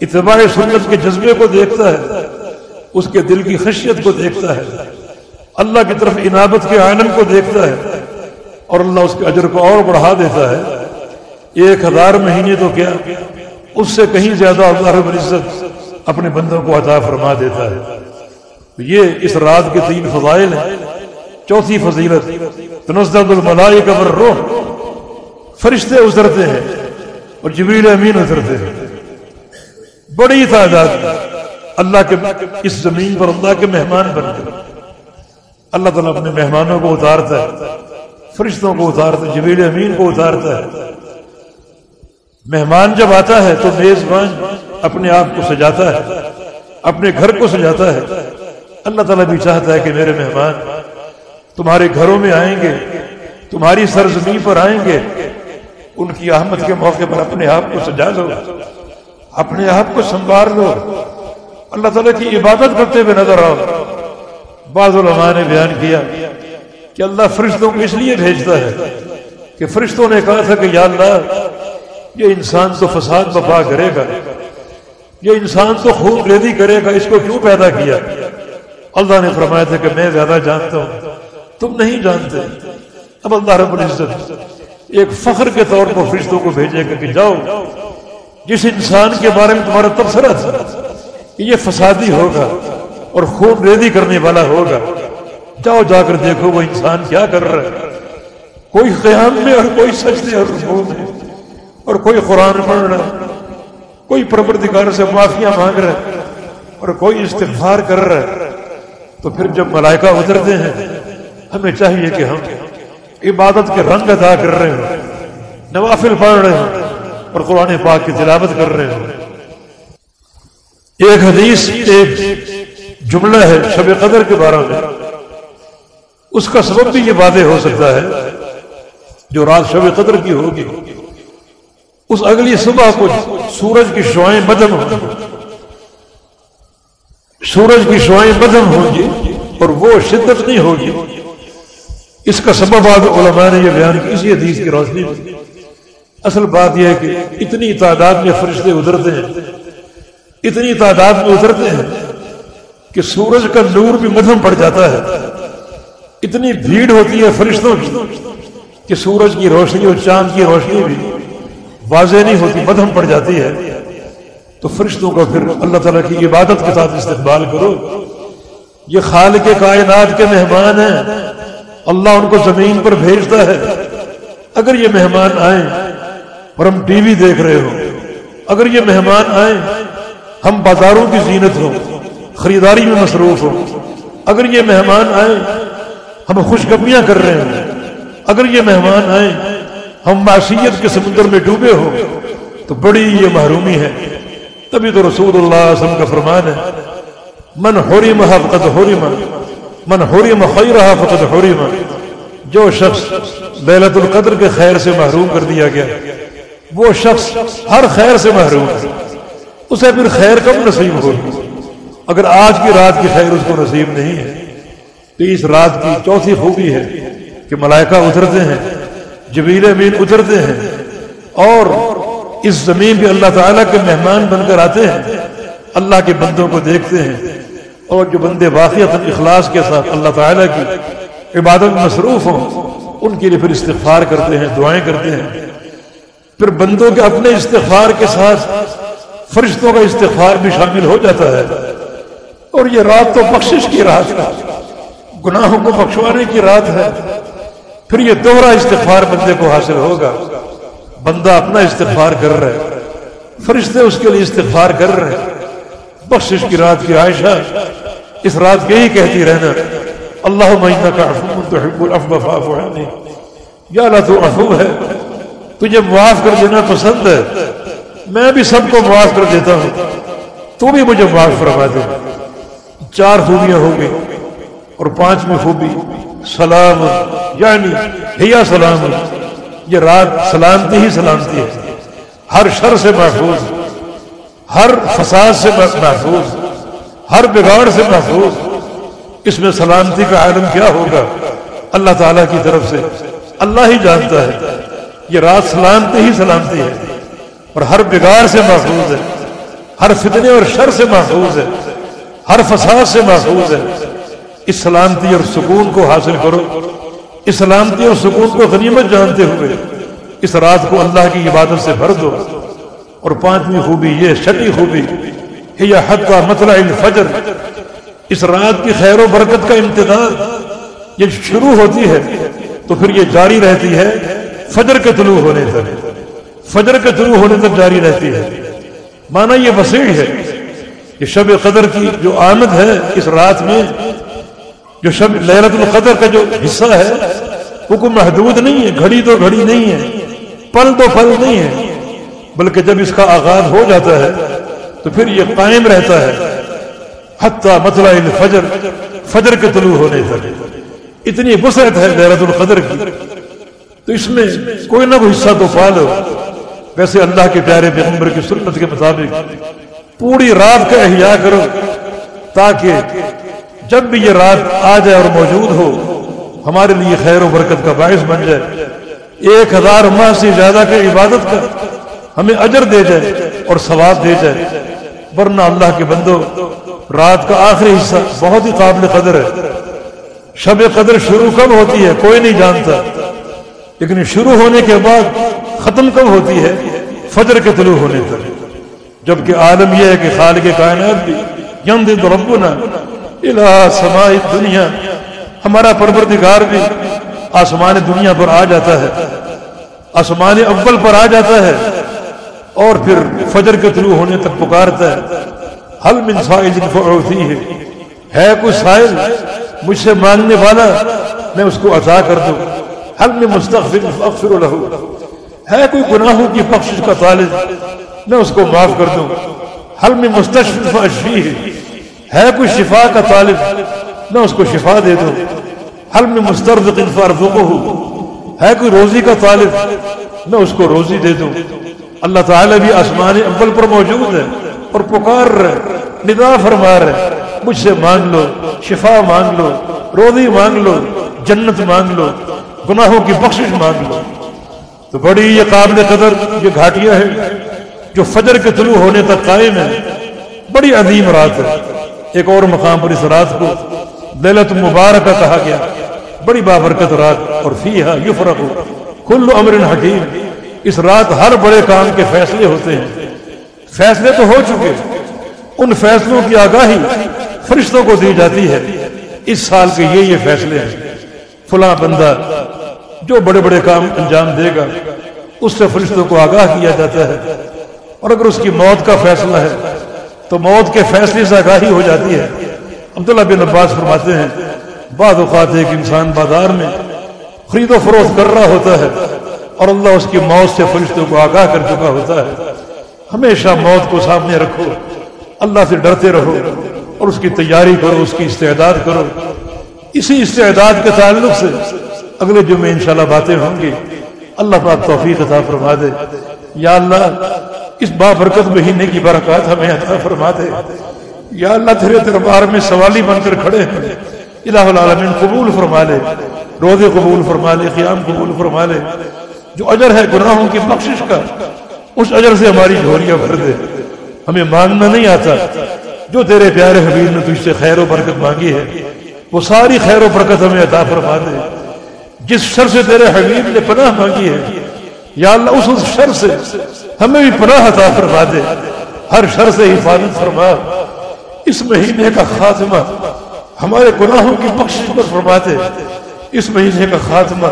اتباع سنت کے جذبے کو دیکھتا ہے، اس کے دل کی خشیت کو دیکھتا ہے۔ اللہ کی طرف عنابت کے آنند کو دیکھتا ہے اور اللہ اس کے اجر کو اور بڑھا دیتا ہے۔ ایک ہزار مہینے تو کیا اس سے کہیں زیادہ اللہ رب العزت اپنے بندوں کو عطا فرما دیتا ہے؟ یہ اس رات کے تین فضائل ہیں۔ چوتھی فضیلت تنزد الملائکہ والروح۔ فرشتے اترتے ہیں اور جبریل امین اترتے ہیں۔ بڑی تعداد اللہ کے اس زمین پر اللہ کے مہمان بن گئے اللہ تعالیٰ اپنے مہمانوں کو اتارتا ہے، فرشتوں کو اتارتا ہے جبیل امین کو اتارتا ہے۔ مہمان جب آتا ہے تو میزبان اپنے آپ کو سجاتا ہے، اپنے گھر کو سجاتا ہے۔ اللہ تعالیٰ بھی چاہتا ہے کہ میرے مہمان تمہارے گھروں میں آئیں گے، تمہاری سرزمین پر آئیں گے۔ ان کی احمد کے موقع پر اپنے آپ کو سجا لو اپنے آپ کو سنبھال لو اللہ تعالیٰ کی عبادت کرتے ہوئے نظر آؤ۔ بعض علماء نے بیان کیا کہ اللہ فرشتوں کو اس لیے بھیجتا ہے کہ فرشتوں نے کہا تھا کہ یا اللہ یہ انسان تو فساد بپا کرے گا۔ یہ انسان تو خوب ریدی کرے گا۔ اس کو کیوں پیدا کیا؟ اللہ نے فرمایا تھا کہ میں زیادہ جانتا ہوں۔ تم نہیں جانتے۔ اب اللہ رب العزت ایک فخر کے طور پر فرشتوں کو بھیجے گا کہ جاؤ۔ جس انسان کے بارے میں تمہارا تبصرہ تھا کہ یہ فسادی ہوگا اور خوب ریدی کرنے والا ہوگا۔ جاؤ، جا کر دیکھو وہ انسان کیا کر رہا ہے۔ کوئی قیام میں اور کوئی سجدے اور میں۔ اور کوئی قرآن پڑھ رہا کوئی پروردگار سے معافیاں مانگ رہا ہے اور کوئی استغفار کر رہا ہے، تو پھر جب ملائکہ اترتے ہیں، ہمیں چاہیے کہ ہم عبادت کے رنگ ادا کر رہے ہیں نوافل پڑھ رہے ہیں اور قرآن پاک کی تلاوت کر رہے ہیں ایک حدیث، ایک جملہ ہے شب قدر کے بارے میں۔ اس کا سبب بھی یہ واضح ہو سکتا ہے، جو رات شب قدر کی ہوگی اس اگلی صبح کو سورج کی شوائیں بدم ہوں گی۔ سورج کی شوائیں بدم ہوں گی اور وہ شدت نہیں ہوگی۔ اس کا سبب آج علماء نے یہ بیان کی اسی حدیث کی روشنی میں۔ اصل بات یہ ہے کہ اتنی تعداد میں فرشتے اترتے ہیں۔ اتنی تعداد میں اترتے ہیں کہ سورج کا نور بھی مدھم پڑ جاتا ہے۔ اتنی بھیڑ ہوتی ہے فرشتوں کی کہ سورج کی روشنی اور چاند کی روشنی بھی۔ واضح نہیں ہوتی، مدھم پڑ جاتی ہے۔ تو فرشتوں کو پھر اللہ تعالیٰ کی عبادت کے ساتھ استقبال کرو۔ یہ خال کے کائنات کے مہمان ہیں۔ اللہ ان کو زمین پر بھیجتا ہے۔ اگر یہ مہمان آئیں اور ہم ٹی وی دیکھ رہے ہو اگر یہ مہمان آئیں، ہم بازاروں کی زینت ہو خریداری میں مصروف ہو اگر یہ مہمان آئیں، ہم خوشگپیاں کر رہے ہیں اگر یہ مہمان آئیں ہم معصیت کے سمندر میں ڈوبے ہو، تو بڑی یہ محرومی ہے۔ تبھی تو رسول اللہ علیہ وسلم کا فرمان ہے، من ہوری مہا فقط ہوری من ہوری مخی رہا فقط ہوری جو شخص بیلت القدر کے خیر سے محروم کر دیا گیا، وہ شخص ہر خیر سے محروم ہے۔ اسے پھر خیر کب نصیب ہوگی اگر آج کی رات کی خیر اس کو نصیب نہیں ہے، تو اس رات کی چوتھی خوبی ہے کہ ملائکہ اترتے ہیں۔ جبیل امین اترتے ہیں اور اس زمین پہ اللہ تعالیٰ کے مہمان بن کر آتے ہیں، اللہ کے بندوں کو دیکھتے ہیں اور جو بندے واقعات اخلاص کے ساتھ اللہ تعالیٰ کی عبادت مصروف ہوں، ان کے لیے پھر استغفار کرتے ہیں، دعائیں کرتے ہیں۔ پھر بندوں کے اپنے استغفار کے ساتھ فرشتوں کا استغفار بھی شامل ہو جاتا ہے۔ اور یہ رات تو بخشش کی رات ہے، گناہوں کو بخشوانے کی رات ہے۔ پھر یہ دوہرا استغفار بندے کو حاصل ہوگا۔ بندہ اپنا استغفار کر رہا ہے، فرشتے اس کے لیے استغفار کر رہے ہیں۔ بخشش کی رات کی عائشہ، اس رات کے ہی کہتی رہنا۔ اللہ مہینہ کا یا اللہ تو افو ہے، تجھے معاف کر دینا پسند ہے۔ میں بھی سب کو معاف کر دیتا ہوں، تو بھی مجھے معاف فرما دے۔ چار خوبیاں ہوں گی اور پانچویں خوبی۔ سلام یعنی ہیا سلام۔ یہ رات سلامتی ہی سلامتی ہے۔ ہر شر سے محفوظ، ہر فساد سے محفوظ، ہر بگاڑ سے محفوظ۔ اس میں سلامتی کا عالم کیا ہوگا؟ اللہ تعالی کی طرف سے۔ اللہ ہی جانتا ہے۔ یہ رات سلامتی ہی سلامتی ہے۔ اور ہر بگاڑ سے محفوظ ہے۔ ہر فتنے اور شر سے محفوظ ہے۔ ہر فساد سے محفوظ ہے۔ اس سلامتی اور سکون کو حاصل کرو۔ اس سلامتی اور سکون کو غنیمت جانتے ہوئے اس رات کو اللہ کی عبادت سے بھر دو۔ اور پانچویں خوبی یہ، چھٹی خوبی یہ حق کا مطلع الفجر۔ اس رات کی خیر و برکت کا امتداد یہ شروع ہوتی ہے تو پھر یہ جاری رہتی ہے فجر کے طلوع ہونے تک۔ فجر کے طلوع ہونے تک جاری رہتی ہے۔ مانا یہ وسیع ہے کہ شب قدر کی جو آمد ہے اس رات میں جو شب لہرت القدر کا جو حصہ ہے، وہ کوئی محدود نہیں ہے، گھڑی تو گھڑی نہیں ہے، پل تو پل نہیں ہے، بلکہ جب اس کا آغاز ہو جاتا ہے، تو پھر یہ قائم رہتا ہے، حتیٰ مطلع فجر فجر کے طلوع ہونے تک اتنی وسعت ہے لہرت القدر کی۔ تو اس میں کوئی نہ کوئی حصہ تو پا لو۔ ویسے اللہ کے پیارے پیغمبر کی سنت کے مطابق پوری رات کا احیاء کرو تاکہ جب بھی یہ رات آ جائے اور موجود ہو، ہمارے لیے خیر و برکت کا باعث بن جائے۔ ایک ہزار ماہ سے زیادہ کی عبادت کا ہمیں اجر دے جائے اور ثواب دے جائے۔ ورنہ اللہ کے بندو، رات کا آخری حصہ بہت ہی قابل قدر ہے۔ شب قدر شروع کب ہوتی ہے، کوئی نہیں جانتا۔ لیکن شروع ہونے کے بعد ختم کب ہوتی ہے، فجر کے طلوع ہونے تک جبکہ عالم یہ ہے کہ خالق کائنات بھی یم دن ربنا الہ سمائی دنیا ہمارا پروردگار بھی آسمان دنیا پر آ جاتا ہے، آسمان اول پر آ جاتا ہے، اور پھر فجر کے طلوع ہونے تک پکارتا ہے۔ حل من سائل فعوثی ہے ہے کوئی سائل؟ مجھ سے مانگنے والا، میں اس کو عطا کر دوں۔ حل میں مستقفر اغفر له۔ ہے کوئی گناہوں کی بخشش کا طالب؟ میں اس کو معاف کر دوں۔ حل میں مستشفی اشفی ہے ہے کوئی شفا کا طالب میں اس کو شفا دے دوں حل میں مسترد فارفقہ ہے کوئی روزی کا طالب میں اس کو روزی دے دوں اللہ تعالیٰ بھی آسمان اول پر موجود ہے اور پکار رہے ندا فرما رہے مجھ سے مانگ لو شفا مانگ لو روزی مانگ لو جنت مانگ لو گناہوں کی بخشش مانگ لو تو بڑی یہ قابل قدر یہ گھاٹیاں ہیں جو فجر کے طلوع ہونے تک قائم ہے بڑی عظیم رات ہے ایک اور مقام پر اس رات کو دلت مبارکہ کہا گیا۔ بڑی بابرکت رات، اور فیہا یفرق کل امر حکیم۔ اس رات ہر بڑے کام کے فیصلے ہوتے ہیں۔ فیصلے تو ہو چکے۔ ان فیصلوں کی آگاہی فرشتوں کو دی جاتی ہے۔ اس سال کے یہ یہ فیصلے ہیں۔ فلاں بندہ جو بڑے بڑے کام انجام دے گا، اس سے فرشتوں کو آگاہ کیا جاتا ہے۔ اور اگر اس کی موت کا فیصلہ ہے تو موت کے فیصلے سے آگاہی ہو جاتی ہے۔ عبداللہ بن عباس فرماتے ہیں، بعض اوقات ایک انسان بازار میں خرید و فروخت کر رہا ہوتا ہے اور اللہ اس کی موت سے فرشتوں کو آگاہ کر چکا ہوتا ہے۔ ہمیشہ موت کو سامنے رکھو، اللہ سے ڈرتے رہو اور اس کی تیاری کرو، اس کی استعداد کرو۔ اسی استعداد کے تعلق سے اگلے جمعے انشاءاللہ باتیں ہوں گی۔ اللہ پاک توفیق عطا فرما دے۔ یا اللہ اس بابرکت مہینے کی برکات ہمیں عطا فرما دے یا اللہ تیرے دربار میں سوالی بن کر کھڑے ہیں۔ الہ العالمین قبول فرما لے۔ روزے قبول فرما لے، قیام قبول فرما لے۔ جو اجر ہے گناہوں کی بخشش کا، اس اجر سے ہماری جھولیاں بھر دے۔ ہمیں مانگنا نہیں آتا۔ جو تیرے پیارے حبیب نے تجھ سے خیر و برکت مانگی ہے، وہ ساری خیر و برکت ہمیں عطا فرما دے۔ جس شر سے تیرے حبیب نے پناہ مانگی ہے، یا اللہ اس شر سے ہمیں بھی پناہ عطا فرما دے۔ ہر شر سے حفاظت فرما۔ اس مہینے کا خاتمہ ہمارے گناہوں کی بخشش پر فرما دے۔ اس مہینے کا خاتمہ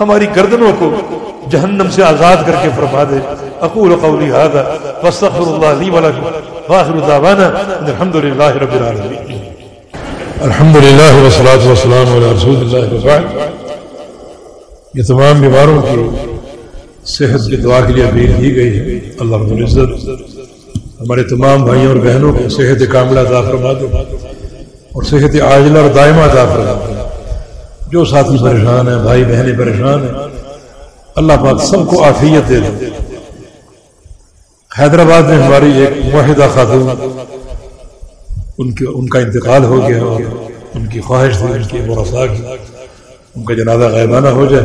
ہماری گردنوں کو جہنم سے آزاد کر کے فرما دے۔ اقول قولی هذا واستغفر الله لي ولكم واخر دعوانا ان الحمد لله رب العالمين الحمد لله والصلاه والسلام على رسول الله وبعد۔ یہ تمام بیماروں کی صحت کی دعا کے لیے اپیل کی گئی ہے۔ اللہ رب العزت ہمارے تمام بھائیوں اور بہنوں کو صحت کاملہ عطا فرما دے اور صحت عاجلہ اور دائمہ عطا فرما دے۔ جو ساتھی پریشان ہیں، بھائی بہنیں پریشان ہیں، اللہ پاک سب کو عافیت دے دے۔ حیدرآباد میں ہماری ایک معاہدہ خاتون، ان کے، ان کا انتقال ہو گیا اور ان کی خواہش تھی ان کی مرسا کی، ان کا جنازہ غائبانہ ہو جائے۔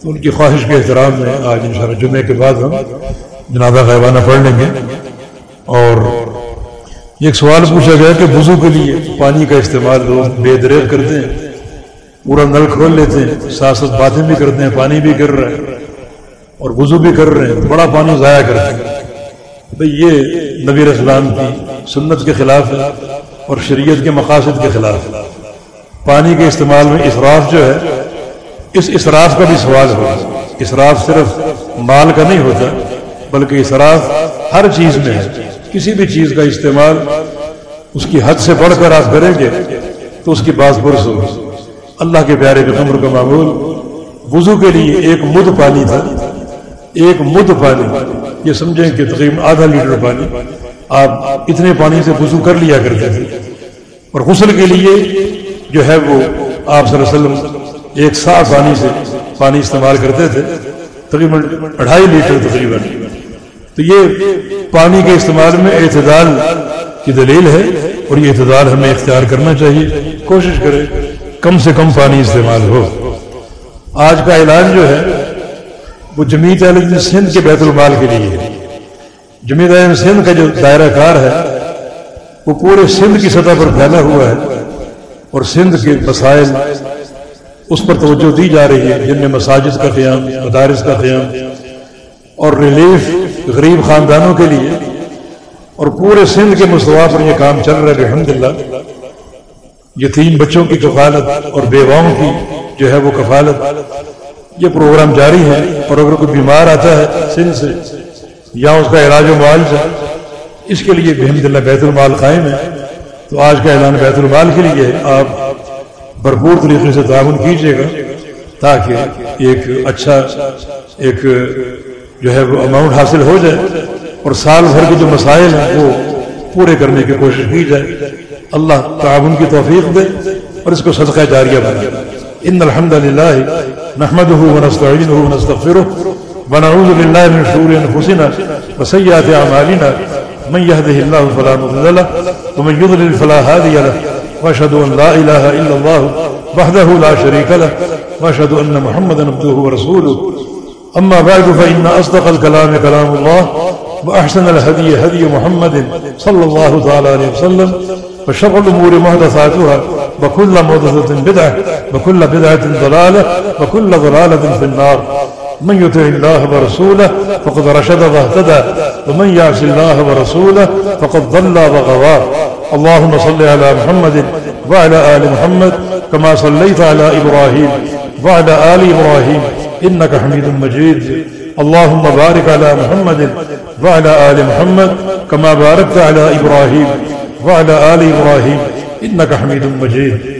تو ان کی خواہش کے احترام میں آج ان شاء اللہ جمعے کے بعد ہم جنازہ غائبانہ پڑھ لیں گے۔ اور ایک سوال پوچھا گیا کہ وضو کے لیے پانی کا استعمال لوگ بے دریغ کرتے ہیں، پورا نل کھول لیتے ہیں، ساتھ ساتھ باتیں بھی کرتے ہیں، پانی بھی گر رہے ہیں اور وضو بھی کر رہے ہیں، بڑا پانی ضائع کرتے ہیں۔ بھائی، یہ نبی اسلام کی سنت کے خلاف ہے اور شریعت کے مقاصد کے خلاف ہے۔ پانی کے استعمال میں اسراف جو ہے اس اسراف کا بھی سوال ہوگا اسراف صرف مال کا نہیں ہوتا، بلکہ اسراف ہر چیز میں ہے۔ کسی بھی چیز کا استعمال اس کی حد سے بڑھ کر آپ کریں گے تو اس کی بات برس ہوگی۔ اللہ کے پیارے کے کا معمول وضو کے لیے ایک مد پانی تھا۔ ایک مد پانی، یہ سمجھیں کہ تقریباً آدھا لیٹر پانی۔ آپ اتنے پانی سے وضو کر لیا کرتے تھے۔ اور غسل کے لیے جو ہے وہ آپ صلی اللہ علیہ وسلم ایک سا پانی سے پانی استعمال کرتے تھے، تقریباً اڑھائی لیٹر تقریباً۔ تو یہ پانی کے استعمال میں اعتدال کی دلیل ہے اور یہ اعتدال ہمیں اختیار کرنا چاہیے۔ کوشش کریں کم سے کم پانی استعمال ہو۔ آج کا اعلان جو ہے، وہ جمیت عالم سندھ کے بیت المال کے لیے ہے۔ جمیت عالم سندھ کا جو دائرہ کار ہے، وہ پورے سندھ کی سطح پر پھیلا ہوا ہے اور سندھ کے مسائل اس پر توجہ دی جا رہی ہے، جن میں مساجد کا قیام، مدارس کا قیام اور ریلیف غریب خاندانوں کے لیے اور پورے سندھ کے مستوا پر یہ کام چل رہا ہے الحمد للہ یہ تین بچوں کی کفالت اور بیواؤں کی جو ہے وہ کفالت، یہ پروگرام جاری ہے اور اگر کوئی بیمار آتا ہے سندھ سے یا اس کا علاج و معالجہ اس کے لیے بحمد اللہ بیت المال قائم ہے۔ تو آج کا اعلان بیت المال کے لیے آپ بھرپور طریقے سے تعاون کیجیے گا تاکہ ایک اچھا ایک جو ہے وہ اماؤنٹ حاصل ہو جائے اور سال بھر کے جو مسائل ہیں وہ پورے کرنے کی کوشش کی جائے۔ اللہ تعاون کی توفیق دے اور اس کو صدقہ جاریہ بنا۔ ان الحمد للہ نحمده ونستعینه ونستغفره ونعوذ بالله من شرور انفسنا وسيئات اعمالنا۔ من يهده الله فلا مضل له، ومن يضلل فلا هادي له۔ واشهد ان لا اله الا الله وحده لا شريك له واشهد ان محمدا عبده ورسوله. اما بعد فان اصدق الكلام كلام الله واحسن الهدي هدي محمد صلى الله تعالى عليه وسلم وشر الأمور محدثاتها وكل محدثة بدعة وكل بدعة ضلالة وكل ضلالة في النار. من يطع الله ورسوله فقد رشد واهتدى، ومن يعص الله ورسوله فقد ضل وغوى. اللهم صل على محمد وعلى آل محمد كما صليت على إبراهيم وعلى آل إبراهيم، إنك حميد مجيد. اللهم بارك على محمد وعلى آل محمد كما باركت على إبراهيم وعلى آل إبراهيم، إنك حميد مجيد.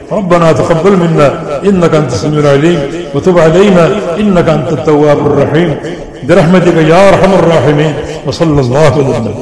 ربنا تقبل منا، إنك أنت السميع العليم، وتب علينا، إنك أنت التواب الرحيم. برحمتك يا أرحم الراحمين، وصلى الله عليه وسلم